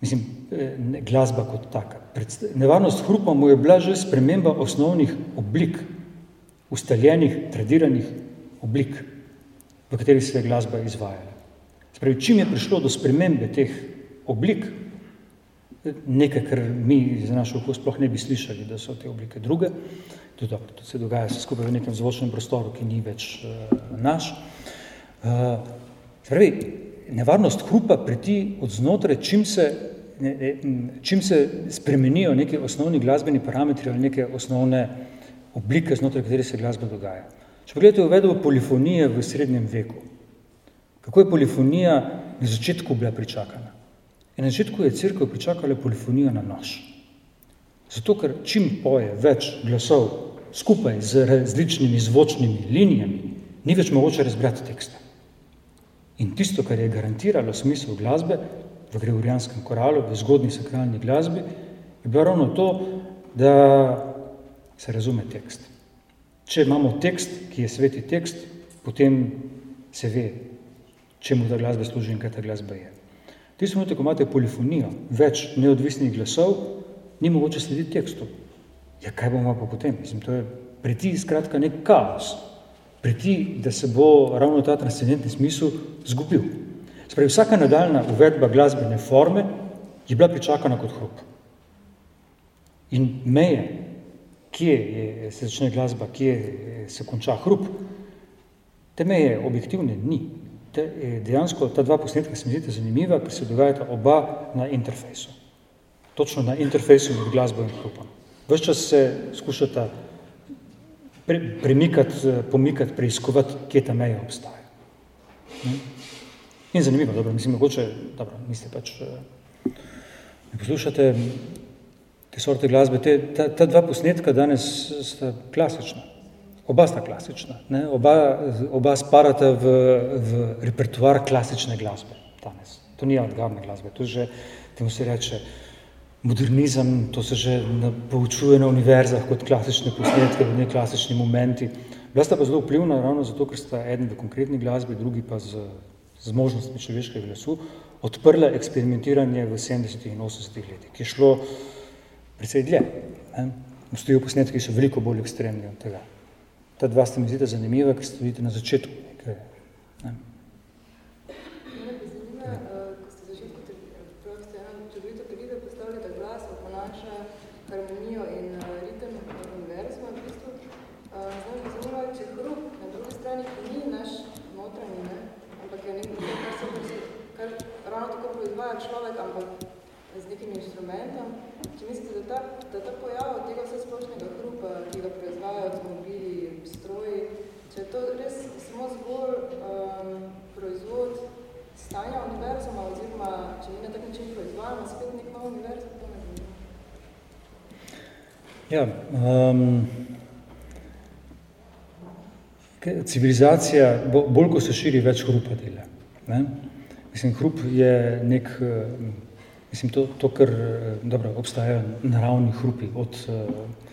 Speaker 1: Mislim, eh, glasba kot taka. Nevarnost hrupa mu je bila že sprememba osnovnih oblik, ustaljenih, tradiranih oblik, v katerih se je glasba izvajala. Spravi, čim je prišlo do spremembe teh oblik, nekaj, kar mi za našo uho sploh ne bi slišali, da so te oblike druge, to, dobro, to se dogaja se skupaj v nekem zvočnem prostoru, ki ni več uh, naš. Uh, spravi, nevarnost hrupa preti od znotraj, čim se, ne, čim se spremenijo neki osnovni glasbeni parametri ali neke osnovne oblike, znotraj kateri se glasba dogaja. Če pogledate uvedbo polifonije v srednjem veku, kako je polifonija na začetku bila pričakana? In na začetku je crkva pričakala polifonijo na nož. Zato, ker čim poje več glasov skupaj z različnimi zvočnimi linijami, ni več mogoče razbrati teksta. In tisto, kar je garantiralo smisel glasbe v gregorijanskem koralu, v zgodni sakralni glasbi, je bilo ravno to, da se razume tekst. Če imamo tekst, ki je sveti tekst, potem se ve, čemu ta glasba služi in kaj ta glasba je. Ti smo ko imate polifonijo, več neodvisnih glasov, ni mogoče slediti tekstu. Ja, kaj bomo pa potem? Mislim, to je preti skratka nek kaos. Preti, da se bo ravno ta transcendentni smisel zgubil. Spravi, vsaka nadaljna uvedba glasbene forme je bila pričakana kot hrup. In meje, kje je, se začne glasba, kje se konča hrup, te meje objektivne ni. Te, dejansko ta dva posnetka se mi zdite zanimiva, ker se dogajata oba na interfejsu. Točno na interfejsu med glasbo in hrupom. Ves čas se skušata pre, premikati, pomikati, preiskovati, kje ta meja obstaja. In zanimivo, dobro, mislim, mogoče, dobro, niste pač, ne poslušate te sorte glasbe, te, ta, ta dva posnetka danes sta klasična. Oba sta klasična, ne? Oba, oba sparata v, v repertoar klasične glasbe danes. To ni avantgardne glasbe, to že, temu se reče, modernizem, to se že poučuje na univerzah kot klasične posnetke, v neklasični momenti. Bila sta pa zelo vplivna ravno zato, ker sta eden v konkretni glasbi, drugi pa z, z možnostmi človeškega glasu, odprla eksperimentiranje v 70. in 80. letih, ki je šlo precej dlje. Ne? Obstojijo posnetki, ki so veliko bolj ekstremni od tega. Ta dva ste mi zdite zanimiva, ker ste vidite na začetku nekaj. Ne?
Speaker 2: Človek, ampak z nekim instrumentom. Če mislite, da ta, da ta pojav tega vse splošnega hrupa, ki ga proizvajajo avtomobili, stroji, če je to res samo zgolj um, proizvod stanja univerzuma, oziroma če mi na tak način proizvajamo spet nek nov univerzum, ne.
Speaker 1: Ja, um, civilizacija, bolj ko se širi, več hrupa dela. Ne? Mislim, hrup je nek, mislim, to, to kar, dobro, obstajajo naravni hrupi, od uh,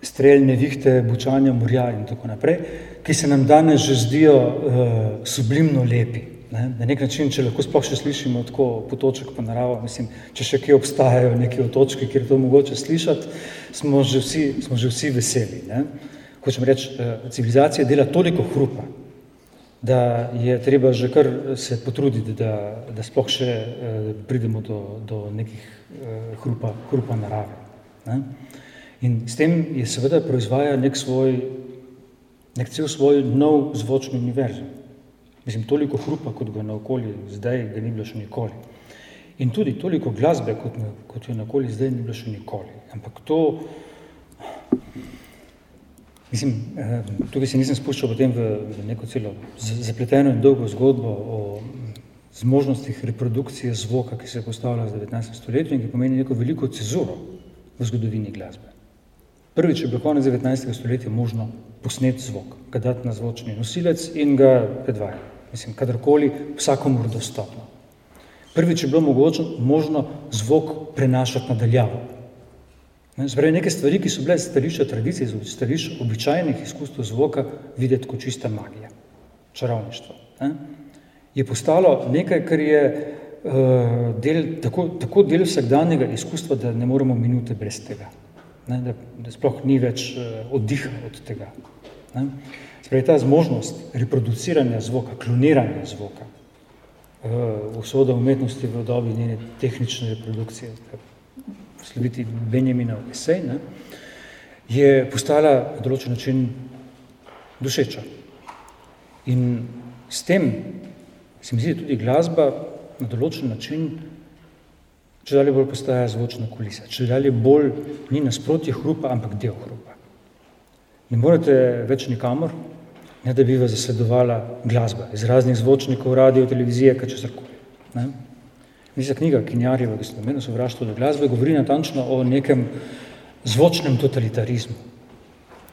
Speaker 1: streljne vihte, bučanja morja in tako naprej, ki se nam danes že zdijo uh, sublimno lepi. Ne? Na nek način, če lahko sploh še slišimo tako potoček po naravo, mislim, če še kje obstajajo neki otočki, kjer to mogoče slišati, smo že vsi, smo že vsi veseli. Ne? Hočem reči, uh, civilizacija dela toliko hrupa, da je treba že kar se potruditi, da, da sploh še eh, pridemo do, do nekih eh, hrupa, hrupa narave. Ne? In s tem je seveda proizvaja nek svoj, nek cel svoj nov zvočni univerzum. Mislim, toliko hrupa, kot ga na okolju zdaj, ga ni bilo še nikoli. In tudi toliko glasbe, kot, kot jo na okolju zdaj, ni bilo še nikoli. Ampak to, Mislim, eh, tukaj se nisem spuščal potem v, v neko celo zapleteno in dolgo zgodbo o zmožnostih reprodukcije zvoka, ki se je postavila v 19. stoletju in ki pomeni neko veliko cezuro v zgodovini glasbe. Prvič je bilo konec 19. stoletja možno posnet zvok, ga dati na zvočni nosilec in ga predvajati. Mislim, kadarkoli, vsakomur dostopno. Prvič je bilo mogoče, možno zvok prenašati nadaljavo, Zbrej neke stvari, ki so bile stališča tradicije, stališča običajnih izkustv zvoka, videti kot čista magija, čarovništvo. Ne? Je postalo nekaj, kar je uh, del, tako, tako del vsakdanjega izkustva, da ne moremo minute brez tega. Ne? Da, da sploh ni več uh, oddiha od tega. Ne? Zbrej ta zmožnost reproduciranja zvoka, kloniranja zvoka, uh, usoda umetnosti v dobi njene tehnične reprodukcije, slediti Benjaminov esej, ne, je postala na določen način dušeča. In s tem se mi zdi tudi glasba na določen način če dalje bolj postaja zvočna kulisa, če dalje bolj ni nasprotje hrupa, ampak del hrupa. Ne morete več nikamor, ne da bi vas zasledovala glasba iz raznih zvočnikov, radio, televizije, kaj če Ne? Nisa knjiga Kinjarjeva, ki se nameno sovraštvo do glasbe, govori natančno o nekem zvočnem totalitarizmu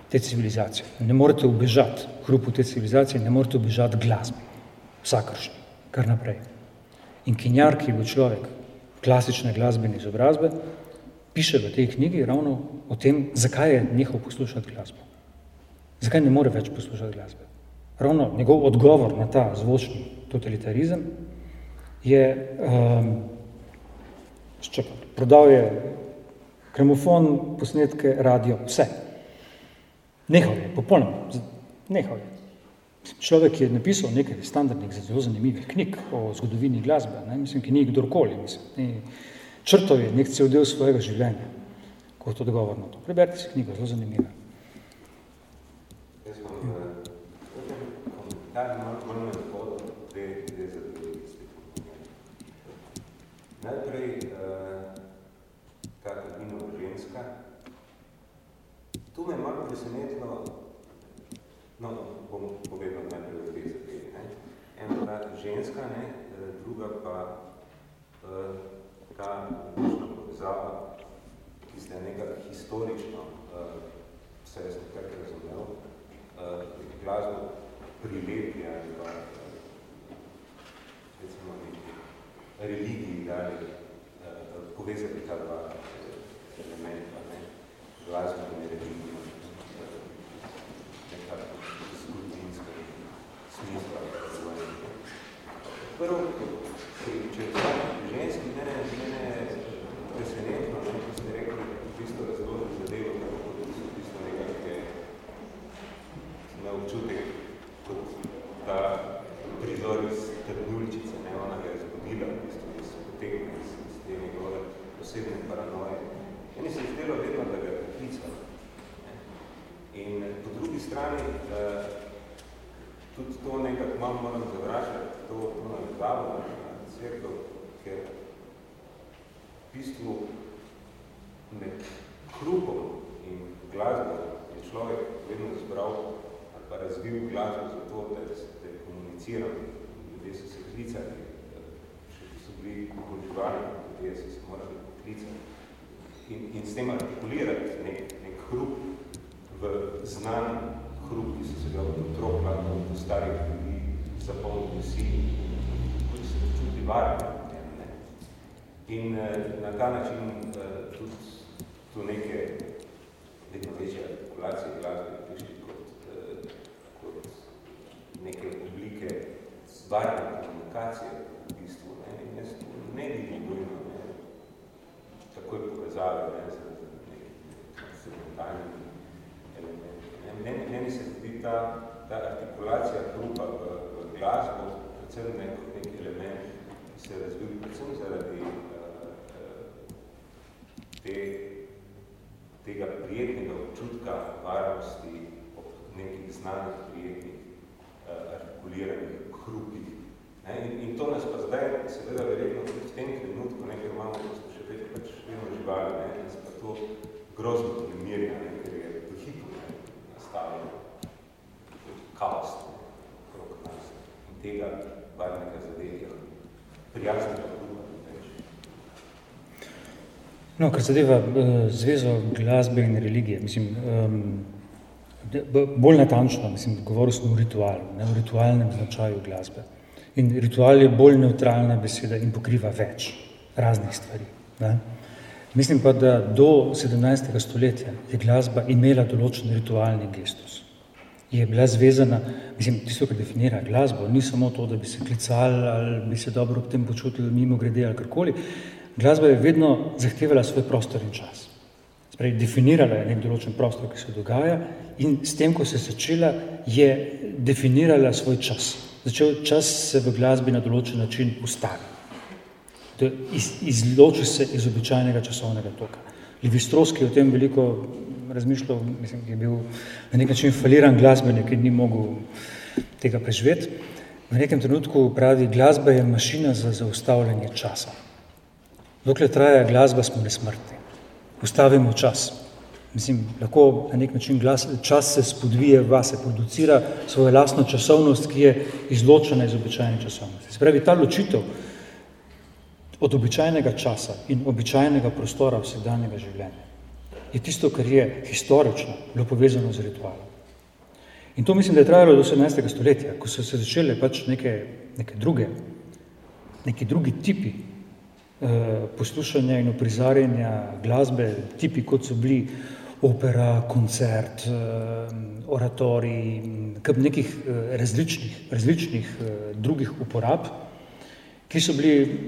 Speaker 1: te civilizacije. Ne morete ubežati hrupu te civilizacije, ne morete ubežati glasbi, vsakršni, kar naprej. In Kinjar, ki je bil človek klasične glasbene izobrazbe, piše v tej knjigi ravno o tem, zakaj je nehal poslušati glasbo. Zakaj ne more več poslušati glasbe. Ravno njegov odgovor na ta zvočni totalitarizem je um, čakal, prodal je Gramofon, posnetke, radio, vse. Nehal je, popolnoma, nehal je. Človek je napisal nekaj standardnih, zelo zanimivih knjig o zgodovini glasbe, ne? mislim, ki ni kdorkoli, mislim. Ni, črtov je nek cel del svojega življenja, kot odgovor na to. Preberite si knjigo, zelo zanimiva.
Speaker 3: Jaz imam, eh, Najprej uh, ta Kadinova ženska. Tu me je malo presenetilo, no, bom povedal najprej o tej zadevi. Ena ta ženska, ne, druga pa uh, ta dušna povezava, ki ste nekaj historično, uh, vse jaz nekaj razumel, uh, glasbo prilepi ali pa recimo nekaj religiji dali, povezali ta dva elementa, ne, glasbo in religijo, nekako zgodovinska smisla. Prvo, če je ženski, mene, mene presenetno, ne, ko ste rekli, v bistvu razložili zadevo, tako kot so v bistvu nekakve na občutek, ta prizor iz Trdnulčice, ne, ona ga je zgodila, v bistvu, da se potegne iz, iz te njegove posebne paranoje. Meni se je zdelo vedno, da ga je poklical. In po drugi strani, uh, tudi to nekako malo moram zavražati, to, to navedavo na crkvo, ker v bistvu med hrupom in glasbo je človek vedno zbral ali pa razvil glasbo za to, da, da je komuniciral. Ljudje so se klicali, še so bili pokončevali, ljudje so se morali poklicati. In, in s tem artikulirati nek, nek hrup v znan hrup, ki so se ga od otrok, do starih ljudi zapolnili vsi, koji se počuti varni. Ne? In eh, na ta način eh, tudi tu neke vedno večje artikulacije glasbe kot neke oblike varne komunikacije v bistvu. Ne? In jaz ne vidim dojno, ne? takoj povezave ne? z, z nekim segmentalnim elementom. Meni se zdi ta, ta artikulacija hrupa v, v glasbo, predvsem nek, nek element, ki se je razvil predvsem zaradi uh, te, tega prijetnega občutka varnosti ob nekih znanih prijetnih artikuliranih hrupih. Ne? In, in to nas pa zdaj, seveda verjetno v tem trenutku, nekaj imamo, ko smo še vedno, pač vedno živali, ne? nas pa to grozno primirja, ne? ker je v hipu ne? nastavljeno kaos okrog nas in tega varnega zadelja, prijaznega.
Speaker 1: No, kar zadeva uh, zvezo glasbe in religije, mislim, um, bolj natančno, mislim, govoril sem o ritualu, ne, o ritualnem značaju glasbe. In ritual je bolj neutralna beseda in pokriva več raznih stvari. Ne. Mislim pa, da do 17. stoletja je glasba imela določen ritualni gestus. Je bila zvezana, mislim, tisto, kar definira glasbo, ni samo to, da bi se klicali ali bi se dobro ob tem počutili mimo grede ali karkoli, Glasba je vedno zahtevala svoj prostor in čas. Spravi, definirala je nek določen prostor, ki se dogaja in s tem, ko se je začela, je definirala svoj čas. Začel čas se v glasbi na določen način ustavi. Iz, izloči se iz običajnega časovnega toka. Levi-Strauss, ki je o tem veliko razmišljal, mislim, je bil na nek način faliran glasbenik, ki ni mogel tega preživeti, v nekem trenutku pravi, glasba je mašina za zaustavljanje časa. Dokler traja glasba, smo nesmrtni. Ustavimo čas. Mislim, lahko na nek način glas, čas se spodvije vase, producira svojo lastno časovnost, ki je izločena iz običajne časovnosti. Spravi, ta ločitev od običajnega časa in običajnega prostora vsakdanjega življenja je tisto, kar je historično bilo povezano z ritualom. In to mislim, da je trajalo do 17. stoletja, ko so se začele pač neke, neke druge, neki drugi tipi poslušanja in uprizarjanja glasbe, tipi kot so bili opera, koncert, eh, oratori, kar nekih eh, različnih, različnih drugih uporab, ki so bili,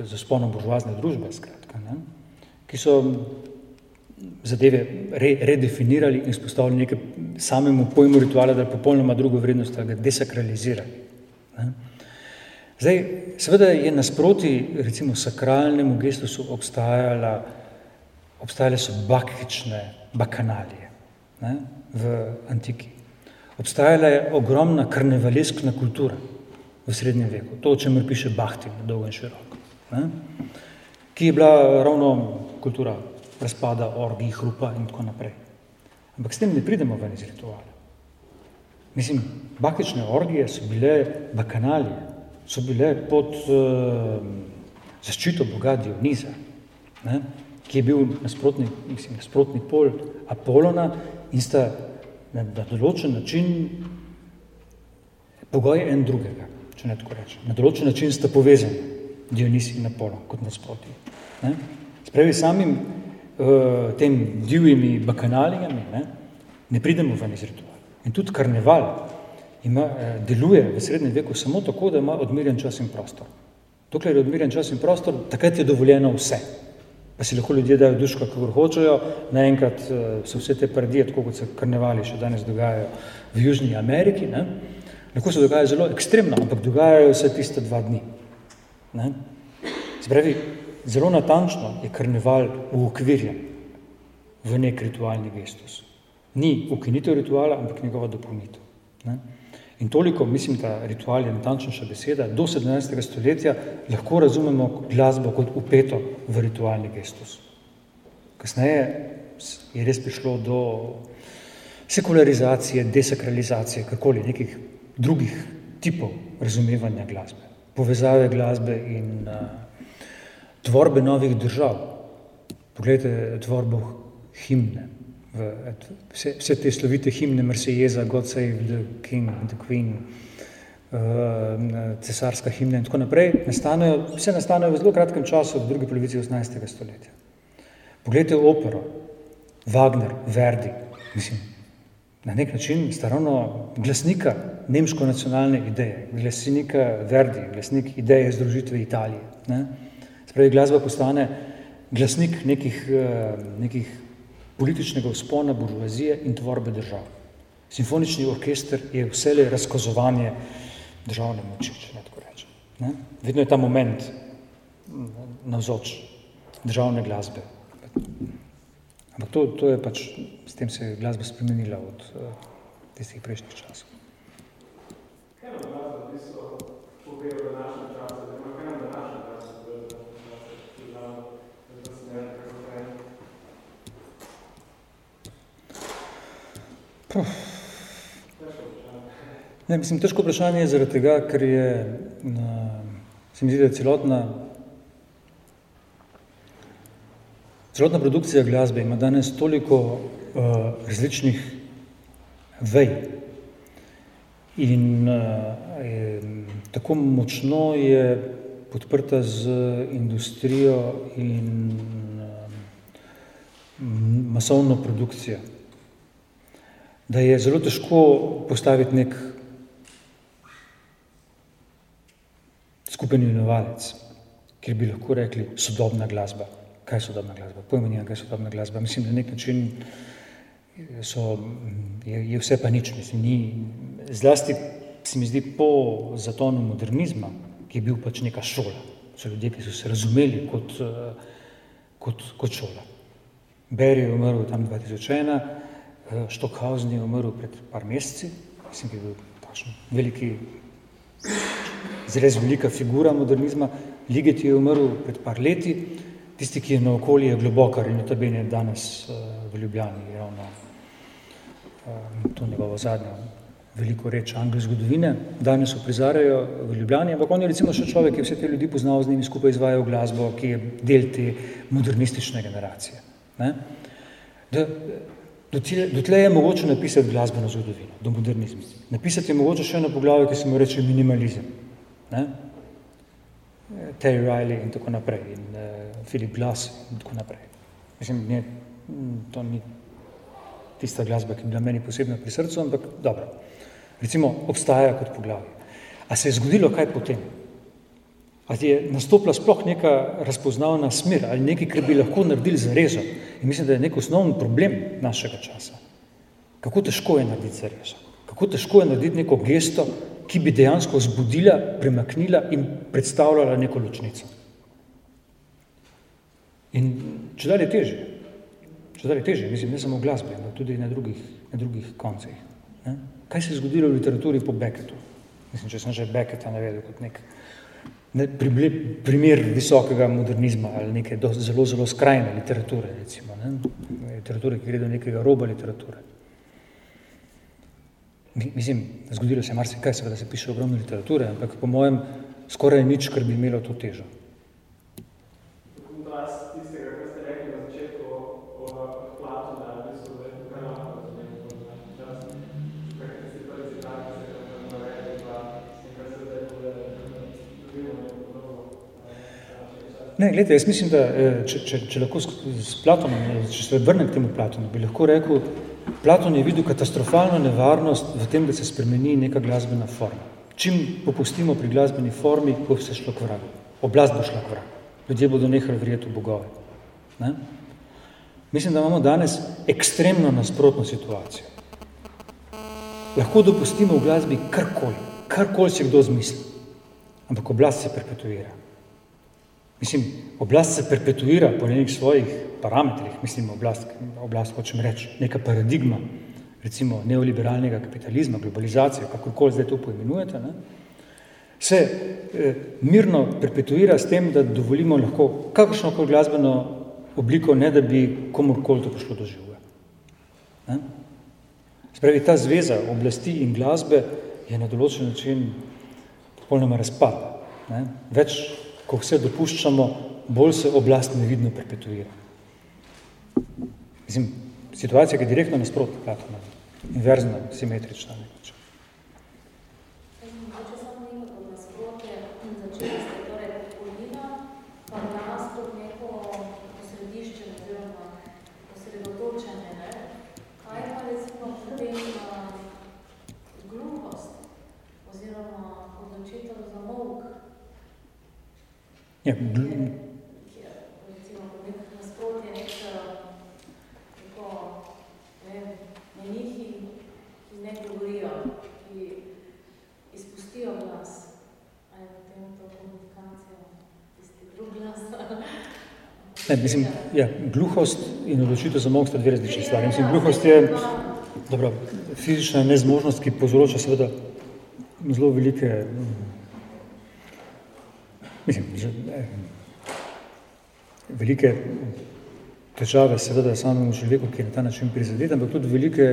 Speaker 1: za spono buržoazne družbe, skratka, ne? ki so zadeve re, redefinirali in spostavili nekaj samemu pojmu rituala, da je popolnoma drugo vrednost, da ga desakralizirali. Ne? Zdaj, seveda je nasproti recimo sakralnemu gestusu obstajala, obstajale so bakhične bakanalije ne, v antiki. Obstajala je ogromna karnevaleskna kultura v srednjem veku, to, o čemer piše Bahtin, dolgo in široko, ne, ki je bila ravno kultura razpada, orgi, hrupa in tako naprej. Ampak s tem ne pridemo ven iz rituala. Mislim, bakhične orgije so bile bakanalije, so bile pod uh, zaščito boga Dioniza, ne, ki je bil nasprotni, mislim, nasprotni pol Apolona in sta na, na določen način pogoj en drugega, če ne tako rečem. Na določen način sta povezani Dionis in Apolon kot nasprotni. Ne. Spravi samim uh, tem divjimi bakanalijami ne, ne pridemo ven iz rituala. In tudi karneval, ima, eh, deluje v srednjem veku samo tako, da ima odmirjen čas in prostor. Dokler je odmirjen čas in prostor, takrat je dovoljeno vse. Pa si lahko ljudje dajo duško, kako hočejo, naenkrat eh, so vse te paradije, tako kot se karnevali še danes dogajajo v Južni Ameriki, ne? lahko se dogajajo zelo ekstremno, ampak dogajajo se tiste dva dni. Ne? Zbravi, zelo natančno je karneval uokvirjen v nek ritualni gestus. Ni ukinitev rituala, ampak njegova dopolnitev. Ne? In toliko, mislim, da ritual je natančnejša beseda, do 17. stoletja lahko razumemo glasbo kot upeto v ritualni gestus. Kasneje je res prišlo do sekularizacije, desakralizacije, kakoli, nekih drugih tipov razumevanja glasbe, povezave glasbe in uh, tvorbe novih držav. Poglejte tvorbo himne, v, vse, vse te slovite himne Marsejeza, God Save the King, the Queen, uh, cesarska himna in tako naprej, nastanejo, vse nastanejo v zelo kratkem času, v drugi polovici 18. stoletja. Poglejte opero, Wagner, Verdi, mislim, na nek način sta ravno glasnika nemško nacionalne ideje, glasnika Verdi, glasnik ideje združitve Italije. Ne? Spravi, glasba postane glasnik nekih, uh, nekih političnega vzpona buržuazije in tvorbe držav. Simfonični orkester je vsele razkazovanje državne moči, če ne tako rečem. Ne? Vedno je ta moment navzoč državne glasbe. Ampak to, to je pač, s tem se je glasba spremenila od uh, tistih prejšnjih časov. Kaj je glasba, v bistvu, povedal v Ne, mislim, težko vprašanje je zaradi tega, ker je, na, se mi zdi, da je celotna, celotna produkcija glasbe ima danes toliko uh, različnih vej. In uh, je, tako močno je podprta z industrijo in uh, masovno produkcijo da je zelo težko postaviti nek skupen imenovalec, kjer bi lahko rekli sodobna glasba. Kaj je sodobna glasba? Pojmo nimam, kaj je sodobna glasba. Mislim, da na nek način so, je, je vse pa nič. Mislim, ni, zlasti se mi zdi po zatonu modernizma, ki je bil pač neka šola. So ljudje, ki so se razumeli kot, kot, kot šola. Berry je umrl tam 2001, Stockhausen je umrl pred par meseci, mislim, da je bil takšen veliki, zres velika figura modernizma. Liget je umrl pred par leti, tisti, ki je na okolje je globokar in notabene danes v Ljubljani, je ravno to njegovo zadnjo veliko reč anglo zgodovine, danes uprizarajo v Ljubljani, ampak on je recimo še človek, ki vse te ljudi poznal, z njimi skupaj izvajal glasbo, ki je del te modernistične generacije. Ne? Da, Dotlej je mogoče napisati glasbeno zgodovino, do modernizma. Napisati je mogoče še eno poglavje, ki se mu reče minimalizem. Ne? Terry Riley in tako naprej, in uh, Philip Glass in tako naprej. Mislim, ne, to ni tista glasba, ki je bila meni posebno pri srcu, ampak dobro. Recimo, obstaja kot poglavje. A se je zgodilo kaj potem? Ali je nastopila sploh neka razpoznavna smer ali nekaj, kar bi lahko naredili za rezo. In mislim, da je nek osnovni problem našega časa. Kako težko je narediti za rezo. Kako težko je narediti neko gesto, ki bi dejansko zbudila, premaknila in predstavljala neko ločnico. In če dalje teže, če dalje teže, mislim, ne samo v glasbi, ampak tudi na drugih, na drugih koncih. Ne? Kaj se je zgodilo v literaturi po Beckettu? Mislim, če sem že Becketta navedel kot nek ne, primer visokega modernizma ali neke do, zelo, zelo skrajne literature, recimo, ne? literature, ki gre do nekega roba literature. Mislim, zgodilo se je marsikaj, seveda se piše ogromno literature, ampak po mojem skoraj nič, kar bi imelo to težo. Ne, gledajte, jaz mislim, da eh, če, če, če lahko s Platonom, če se vrnem k temu Platonu, bi lahko rekel, Platon je videl katastrofalno nevarnost v tem, da se spremeni neka glasbena forma. Čim popustimo pri glasbeni formi, bo se šlo k vragu. Oblast bo šla k vragu. Ljudje bodo nehali verjeti v bogove. Ne? Mislim, da imamo danes ekstremno nasprotno situacijo. Lahko dopustimo v glasbi karkoli, karkoli si kdo zmisli, ampak oblast se perpetuira. Mislim, oblast se perpetuira po nekih svojih parametrih, mislim, oblast, oblast hočem reči, neka paradigma, recimo neoliberalnega kapitalizma, globalizacije, kakorkoli zdaj to poimenujete, ne, se eh, mirno perpetuira s tem, da dovolimo lahko kakršnokoli glasbeno obliko, ne da bi komorkoli to prišlo do življa. Spravi, ta zveza oblasti in glasbe je na določen način popolnoma razpada. Ne? Več ko vse dopuščamo, bolj se oblast nevidno perpetuira. Mislim, situacija, ki je direktno nasprotna Platona, inverzna, simetrična. Nekoč. Ja, Ne, mislim, ja, gluhost in odločitev za mok sta dve različni stvari. Mislim, gluhost je dobro, fizična nezmožnost, ki povzroča seveda zelo velike mislim, že, ne, velike težave seveda samemu človeku, ki je na ta način prizadet, ampak tudi velike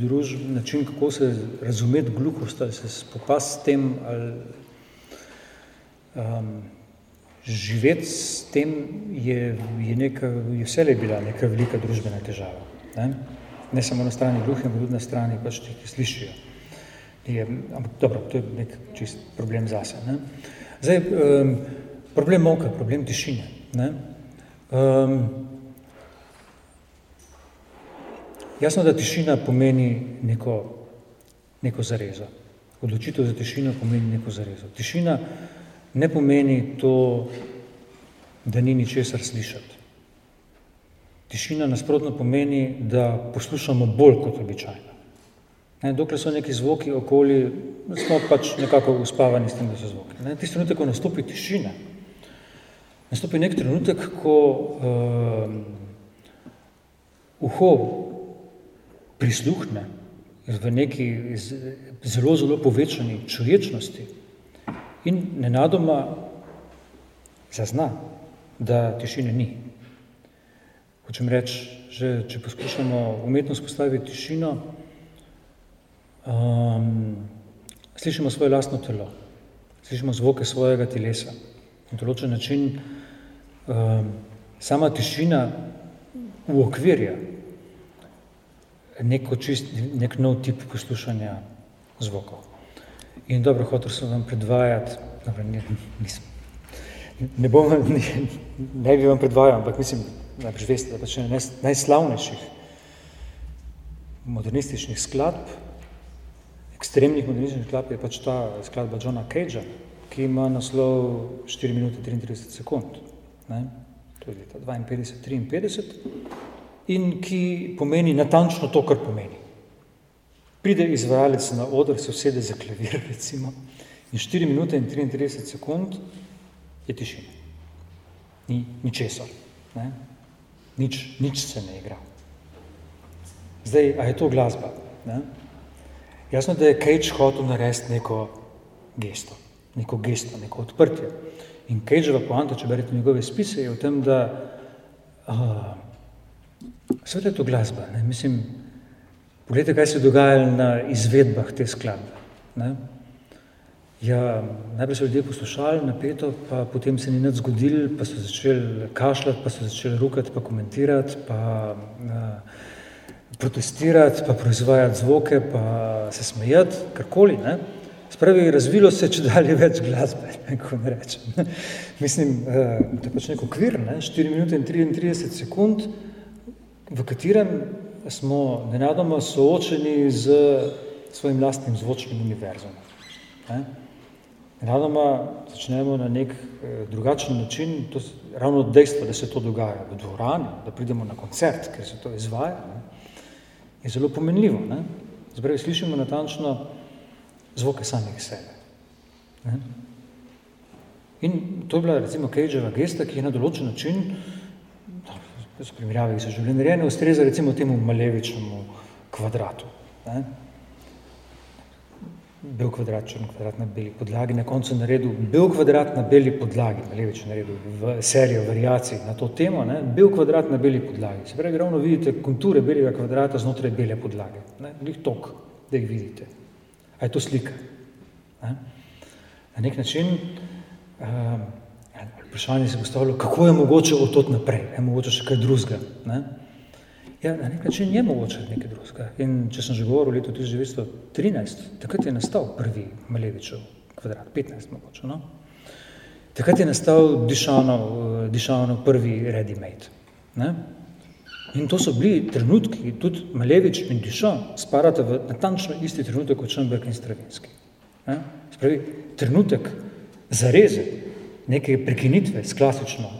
Speaker 1: družb, način, kako se razumeti gluhost, ali se spopast s tem, ali um, živeti s tem je, je, neka, je vse bila neka velika družbena težava. Ne? ne samo na strani gluhih, ampak tudi na strani pač tih, ki slišijo. Je, ampak dobro, to je nek čist problem zase. Ne? Zdaj, um, problem moka, problem tišine. Ne? Um, jasno, da tišina pomeni neko, neko zarezo. Odločitev za tišino pomeni neko zarezo. Tišina ne pomeni to, da ni ničesar slišati. Tišina nasprotno pomeni, da poslušamo bolj kot običajno. Ne, dokler so neki zvoki okoli, smo pač nekako uspavani s tem, da so zvoki. Ne. Tisti trenutek, ko nastopi tišina, nastopi nek trenutek, ko uh, uho prisluhne v neki zelo, zelo povečani čuječnosti in nenadoma zazna, da tišine ni. Hočem reči, že če poskušamo umetno spostaviti tišino, um, slišimo svoje lastno telo, slišimo zvoke svojega telesa. Na določen način um, sama tišina uokvirja neko čist, nek nov tip poslušanja zvokov. In dobro, hotel sem vam predvajati, dobro, ne, nisem, ne bom, ne, ne bi vam predvajal, ampak mislim, veste, da pač najslavnejših modernističnih skladb ekstremnih modernističnih skladb je pač ta skladba Johna Cagea, ki ima naslov 4 minute 33 sekund. Ne? To je leta 52-53 in ki pomeni natančno to, kar pomeni. Pride izvajalec na odr, se vsede za klavir, (laughs) recimo, in 4 minute in 33 sekund je tišina. Ni ničesar. Ne? Nič, nič se ne igra. Zdaj, a je to glasba? Ne? Jasno, da je Cage hotel narediti neko gesto, neko gesto, neko odprtje. In Cageova poanta, če berete njegove spise, je v tem, da uh, Sveda je to glasba. Ne? Mislim, pogledajte, kaj se je dogajalo na izvedbah te skladbe. Ne? Ja, najprej so ljudje poslušali napeto, pa potem se ni nič zgodilo, pa so začeli kašljati, pa so začeli rukati, pa komentirati, pa uh, protestirati, pa proizvajati zvoke, pa se smejati, karkoli. Ne? Spravi, razvilo se če dalje več glasbe, kako (laughs) ne rečem. Mislim, uh, to je pač nek okvir, ne? 4 minute in 33 sekund, v katerem smo nenadoma soočeni z svojim lastnim zvočnim univerzom. Ne? Nenadoma začnemo na nek eh, drugačen način, to ravno dejstvo, da se to dogaja v dvorani, da pridemo na koncert, ker se to izvaja, ne? Je zelo pomenljivo. Ne? Zbrej, slišimo natančno zvoke samih sebe. Ne? In to je bila recimo Cageova gesta, ki je na določen način so primerjave, ki so že bile narejene, ustreza recimo temu Malevičnemu kvadratu. Ne? Bel kvadrat, črn kvadrat na beli podlagi, na koncu naredil bel kvadrat na beli podlagi, Malevič naredil v serijo variacij na to temo, ne? bel kvadrat na beli podlagi. Se pravi, ravno vidite konture belega kvadrata znotraj bele podlage. Ne? Lih tok, da jih vidite. A je to slika? Ne? Na nek način uh, vprašanje se postavilo, kako je mogoče od tot naprej, je mogoče še kaj drugega. Ja, na nek način je mogoče nekaj drugega. In če sem že govoril o letu 1913, takrat je nastal prvi Malevičev kvadrat, 15 mogoče, no? Takrat je nastal Dišanov, Dišanov prvi ready-made. Ne? In to so bili trenutki, tudi Malevič in Dišan sparata v natančno isti trenutek kot Šemberg in Stravinski. Ne? Spravi, trenutek zareze, neke prekinitve s klasično,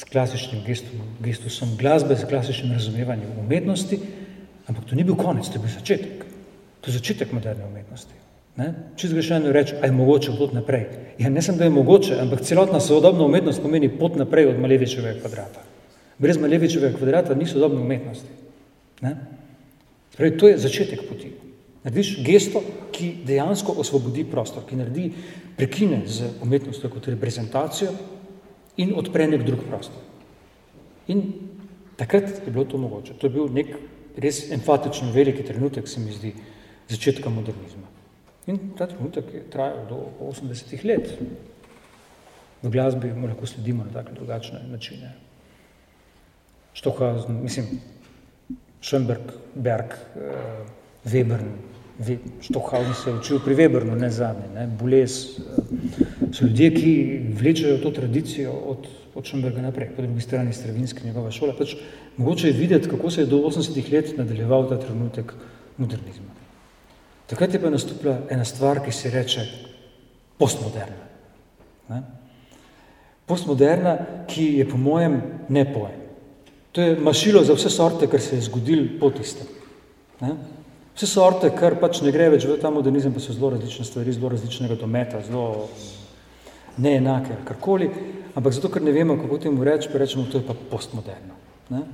Speaker 1: s klasičnim gestom, gestusom glasbe, s klasičnim razumevanjem umetnosti, ampak to ni bil konec, to je bil začetek. To je začetek moderne umetnosti. Ne? Če zgrešeno reči, a je mogoče pot naprej. Ja, ne sem, da je mogoče, ampak celotna sodobna umetnost pomeni pot naprej od Malevičevega kvadrata. Brez Malevičevega kvadrata ni sodobne umetnosti. Ne? Spravi, to je začetek poti. Narediš gesto, ki dejansko osvobodi prostor, ki naredi prekine z umetnostjo kot reprezentacijo in odpre nek drug prostor. In takrat je bilo to mogoče. To je bil nek res enfatično veliki trenutek, se mi zdi, začetka modernizma. In ta trenutek je trajal do 80 let. V glasbi mu lahko sledimo na take drugačne načine. Stohausen, mislim, Schoenberg, Berg, uh, Webern, Stohausen se je učil pri Webernu, ne zadnje, ne, Boles, eh, so ljudje, ki vlečajo to tradicijo od, Schoenberga naprej, po drugi strani Stravinske njegova šola, pač mogoče je videti, kako se je do 80 let nadaljeval ta trenutek modernizma. Takrat je pa nastupila ena stvar, ki se reče postmoderna. Ne? Postmoderna, ki je po mojem ne pojem. To je mašilo za vse sorte, kar se je zgodil po tistem. Ne? Vse sorte, kar pač ne gre več v ta modernizem, pa so zelo različne stvari, zelo različnega dometa, zelo neenake, karkoli, ampak zato, ker ne vemo, kako temu reči, pa rečemo, to je pa postmoderno. Ne?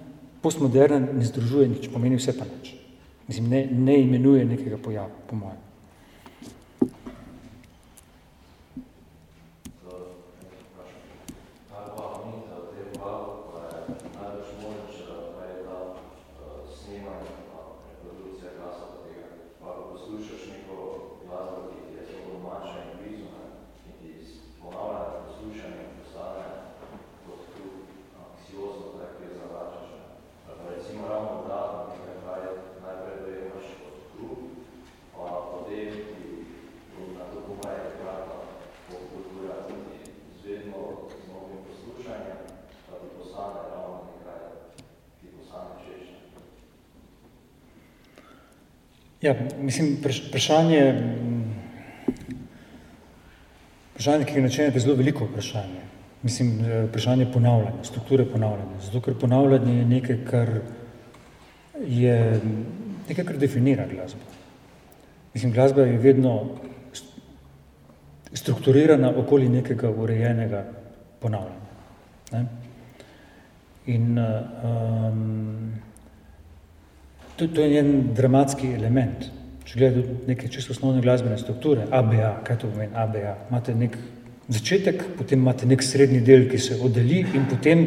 Speaker 1: Postmoderna ne združuje nič, pomeni vse pa nič. Mislim, ne, ne imenuje nekega pojava, po mojem. Mislim, vprašanje, vprašanje, ki ga načenjate, zelo veliko vprašanje. Mislim, vprašanje ponavljanja, strukture ponavljanja. Zato, ker ponavljanje je nekaj, kar je nekaj, kar definira glasbo. Mislim, glasba je vedno strukturirana okoli nekega urejenega ponavljanja. Ne? In um, to, to je en dramatski element. Če gledate neke čisto osnovne glasbene strukture, ABA, kaj to pomeni ABA, imate nek začetek, potem imate nek srednji del, ki se oddeli in potem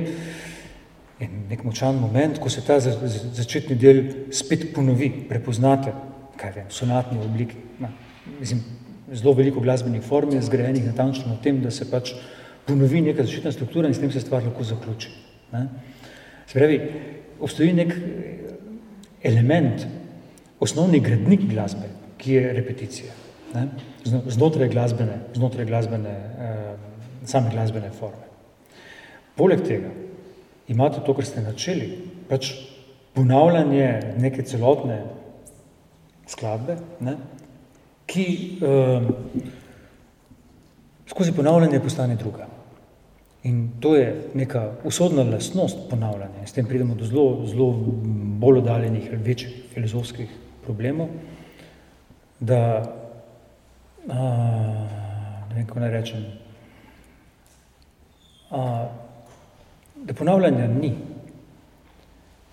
Speaker 1: je nek močan moment, ko se ta za, za, začetni del spet ponovi, prepoznate, kaj vem, sonatni obliki. Na, mislim, zelo veliko glasbenih form je zgrajenih natančno na tem, da se pač ponovi neka začetna struktura in s tem se stvar lahko zaključi. Ne? Se pravi, obstoji nek element, osnovni gradnik glasbe, ki je repeticija. Ne? Znotraj glasbene, znotraj glasbene, eh, same glasbene forme. Poleg tega imate to, kar ste načeli, pač ponavljanje neke celotne skladbe, ne? ki eh, skozi ponavljanje postane druga. In to je neka usodna lastnost ponavljanja. S tem pridemo do zelo, zelo bolj oddaljenih večjih filozofskih problemov, da, a, ne vem, kako naj rečem, a, da ponavljanja ni.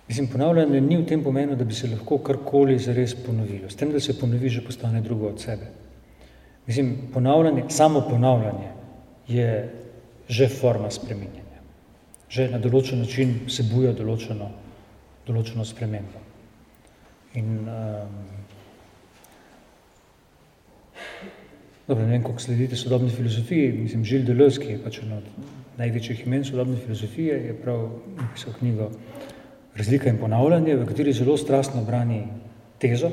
Speaker 1: Mislim, ponavljanje ni v tem pomenu, da bi se lahko karkoli zares ponovilo. S tem, da se ponovi, že postane drugo od sebe. Mislim, ponavljanje, samo ponavljanje je že forma spreminjanja. Že na določen način vsebuje določeno, določeno spremembo. In um, dobro, ne vem, koliko sledite sodobni filozofiji, mislim, Žil Deleuze, ki je pač eno od največjih imen sodobne filozofije, je prav napisal knjigo Razlika in ponavljanje, v kateri zelo strastno brani tezo,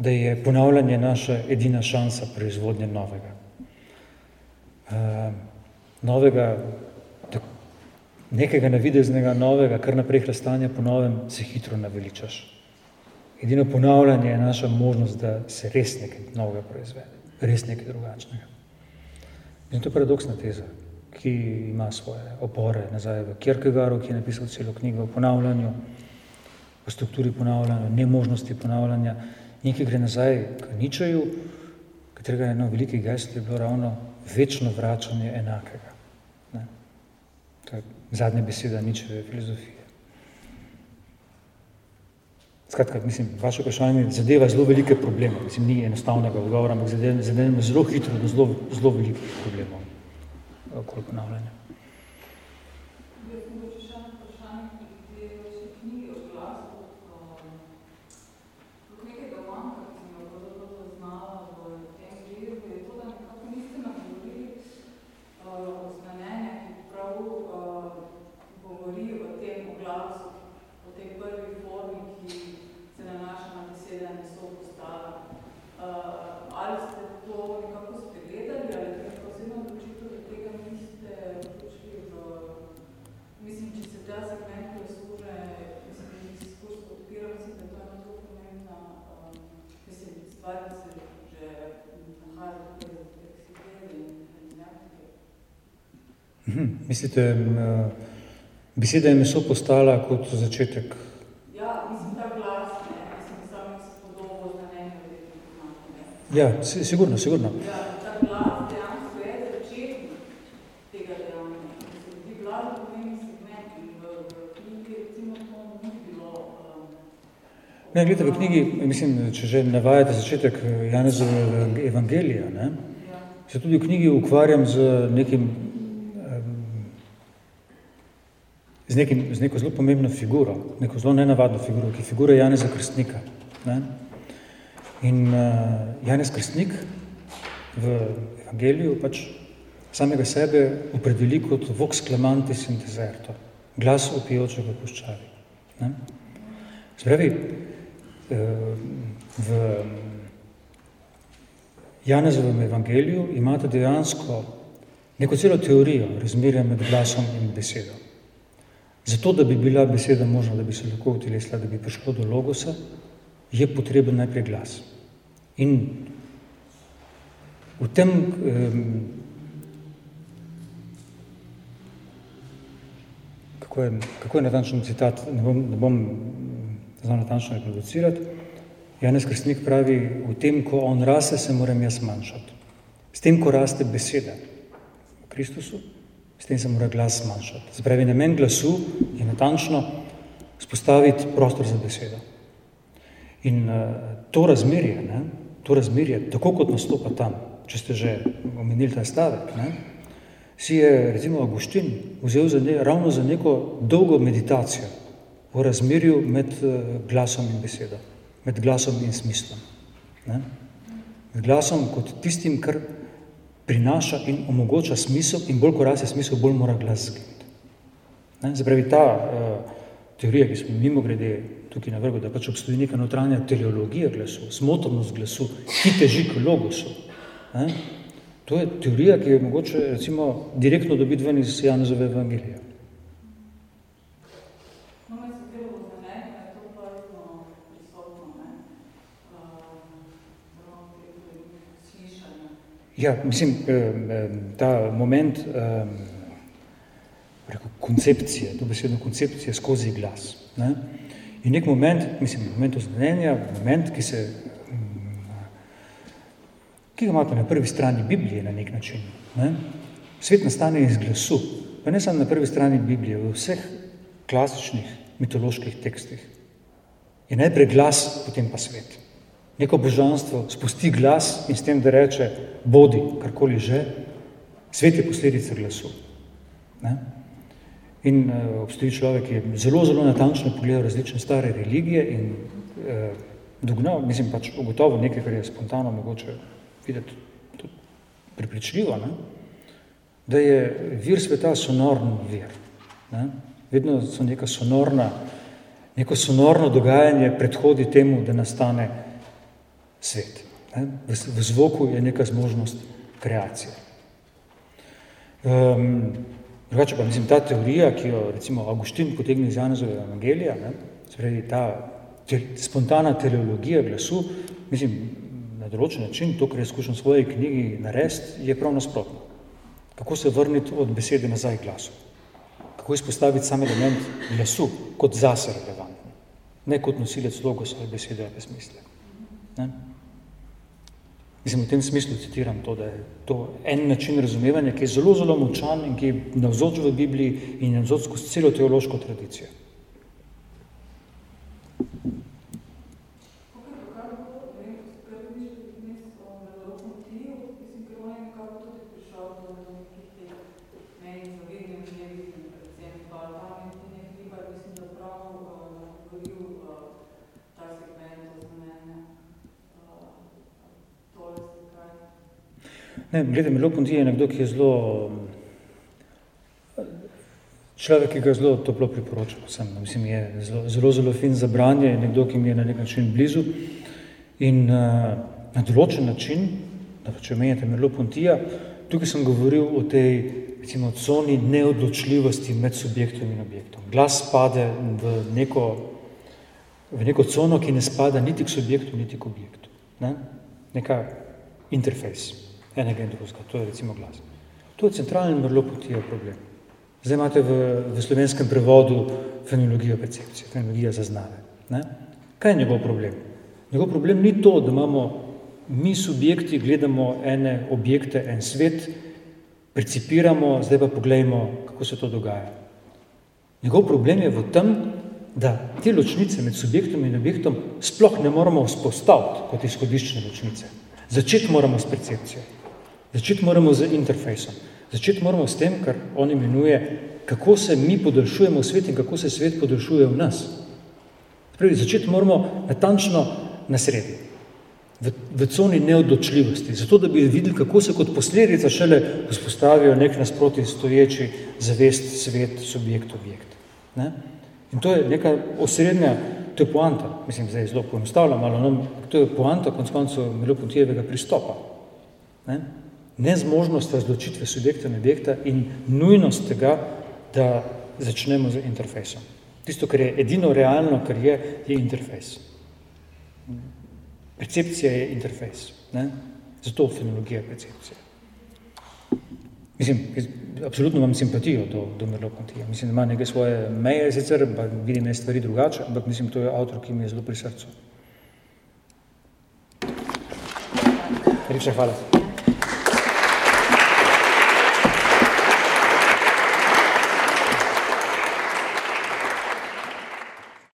Speaker 1: da je ponavljanje naša edina šansa proizvodnje novega. Um, novega, nekega navideznega novega, kar naprej hlastanja po novem, se hitro naveličaš. Edino ponavljanje je naša možnost, da se res nekaj novega proizvede, res nekaj drugačnega. In to je paradoksna teza, ki ima svoje opore nazaj v Kierkegaardu, ki je napisal celo knjigo o ponavljanju, o strukturi ponavljanja, nemožnosti ponavljanja, in ki gre nazaj k Ničeju, katerega je eno velikih gest je bilo ravno večno vračanje enakega. Zadnja beseda ničeve filozofije. Skratka, mislim, vaše vprašanje zadeva zelo velike probleme. Mislim, ni enostavnega odgovora, ampak zadeva, zelo hitro do zelo, zelo velikih problemov okoli ponavljanja. Mislite, beseda je meso postala kot začetek?
Speaker 4: Ja, mislim, ta glas, ne, mislim, sam se podobo znamenju,
Speaker 1: Ja, sigurno, sigurno.
Speaker 4: Ja, ta glas dejansko je začetnik tega dejanja. Mislim, ti glas pomeni segment in v, v knjigi recimo to ni bilo... Um,
Speaker 1: ne, gledajte, v knjigi, mislim, če že navajate začetek Janezove evangelija, ne, ja. se tudi v knjigi ukvarjam z nekim z, nekim, z neko zelo pomembno figuro, neko zelo nenavadno figuro, ki je figura Janeza Krstnika. Ne? In uh, Janez Krstnik v evangeliju pač samega sebe opredeli kot vox clamantis in deserto, glas opijočega puščavi. Ne? Spravi, uh, v Janezovem evangeliju imate dejansko neko celo teorijo razmerja med glasom in besedo. Zato, da bi bila beseda možna, da bi se lahko utelesla, da bi prišlo do logosa, je potreben najprej glas. In v tem kako je, kako je natančen citat, ne bom, ne bom znal natančno reproducirati, Janez Krstnik pravi, v tem, ko on rase, se moram jaz manjšati. S tem, ko raste beseda v Kristusu, s tem se mora glas manjšati. Se pravi, namen glasu je natančno spostaviti prostor za besedo. In uh, to razmerje, ne, to razmerje, tako kot nastopa tam, če ste že omenili ta stavek, ne, si je recimo Augustin vzel za ne, ravno za neko dolgo meditacijo v razmerju med uh, glasom in besedo, med glasom in smislom. Ne. Med glasom kot tistim, kar prinaša in omogoča smisel in bolj ko raste smisel, bolj mora glas zgledati. Zapravi ta uh, teorija, ki smo mimo grede tukaj na vrhu, da pač obstoji neka notranja teleologija glasu, smotrnost glasu, ki teži k logosu. Ne? To je teorija, ki je mogoče recimo direktno dobiti ven iz Janezove evangelije. Ja, mislim, ta moment preko koncepcije, to besedno koncepcije skozi glas. Ne? In nek moment, mislim, moment oznanjenja, moment, ki se, ki ga imate na prvi strani Biblije na nek način. Ne? Svet nastane iz glasu, pa ne samo na prvi strani Biblije, v vseh klasičnih mitoloških tekstih. Je najprej glas, potem pa svet. Neko božanstvo spusti glas in s tem, da reče, bodi, karkoli že, svet je posledica glasu. Ne? In uh, obstoji človek, ki je zelo, zelo natančno pogledal različne stare religije in uh, dognal, mislim pač ugotovo nekaj, kar je spontano mogoče videti tudi pripričljivo, ne? da je vir sveta sonorn vir. Ne? Vedno so neka sonorna, neko sonorno dogajanje predhodi temu, da nastane svet. V, v zvoku je neka zmožnost kreacije. Um, Drugače pa mislim, ta teorija, ki jo recimo Augustin potegne iz Janezove evangelija, ne, spravi ta te, spontana teleologija glasu, mislim, na določen način, to, kar je skušam v svoji knjigi narediti, je prav nasprotno. Kako se vrniti od besede nazaj glasu? Kako izpostaviti sam element glasu kot zase relevantno, ne kot nosilec logosa besede ali smisle. Ne? Mislim, v tem smislu citiram to, da je to en način razumevanja, ki je zelo, zelo močan in ki je navzoč v Bibliji in navzoč skozi celo teološko tradicijo. Ne, gledaj, Milo Ponti je nekdo, ki je zelo, človek, ki ga zelo toplo priporočam vsem. No, mislim, je zelo, zelo, zelo fin za branje, je nekdo, ki mi je na nek način blizu. In uh, na določen način, da če omenjate Milo Pontija, tukaj sem govoril o tej, recimo, coni neodločljivosti med subjektom in objektom. Glas spade v neko, v neko cono, ki ne spada niti k subjektu, niti k objektu. Ne? Neka interfejs enega in drugega, to je recimo glas. To je centralni merlopotijev problem. Zdaj imate v, v slovenskem prevodu fenologijo percepcije, fenologija zaznave. Ne? Kaj je njegov problem? Njegov problem ni to, da imamo mi subjekti, gledamo ene objekte, en svet, percipiramo, zdaj pa pogledajmo, kako se to dogaja. Njegov problem je v tem, da te ločnice med subjektom in objektom sploh ne moramo vzpostaviti kot izhodiščne ločnice. Začeti moramo s percepcijo. Začeti moramo z interfejsom. Začeti moramo s tem, kar on imenuje, kako se mi podaljšujemo v svet in kako se svet podaljšuje v nas. Pravi, začeti moramo natančno na sredi, v, v coni neodločljivosti, zato da bi videli, kako se kot posledica šele vzpostavijo nek nasproti stoječi zavest, svet, subjekt, objekt. Ne? In to je neka osrednja, to je poanta, mislim, zdaj zelo poenostavljam, no, to je poanta konc koncev Milopontijevega pristopa. Ne? Nezmožnost razločitve subjekta in objekta in nujnost tega, da začnemo z interfejsom. Tisto, kar je edino realno, kar je, je interfejs. Percepcija je interfejs. Ne? Zato fenologija percepcije. Mislim, absolutno imam simpatijo do, do Merleau-Pontija. Mislim, da ima neke svoje meje sicer, pa vidim ne stvari drugače, ampak mislim, to je avtor, ki mi je zelo pri srcu. Najlepša hvala.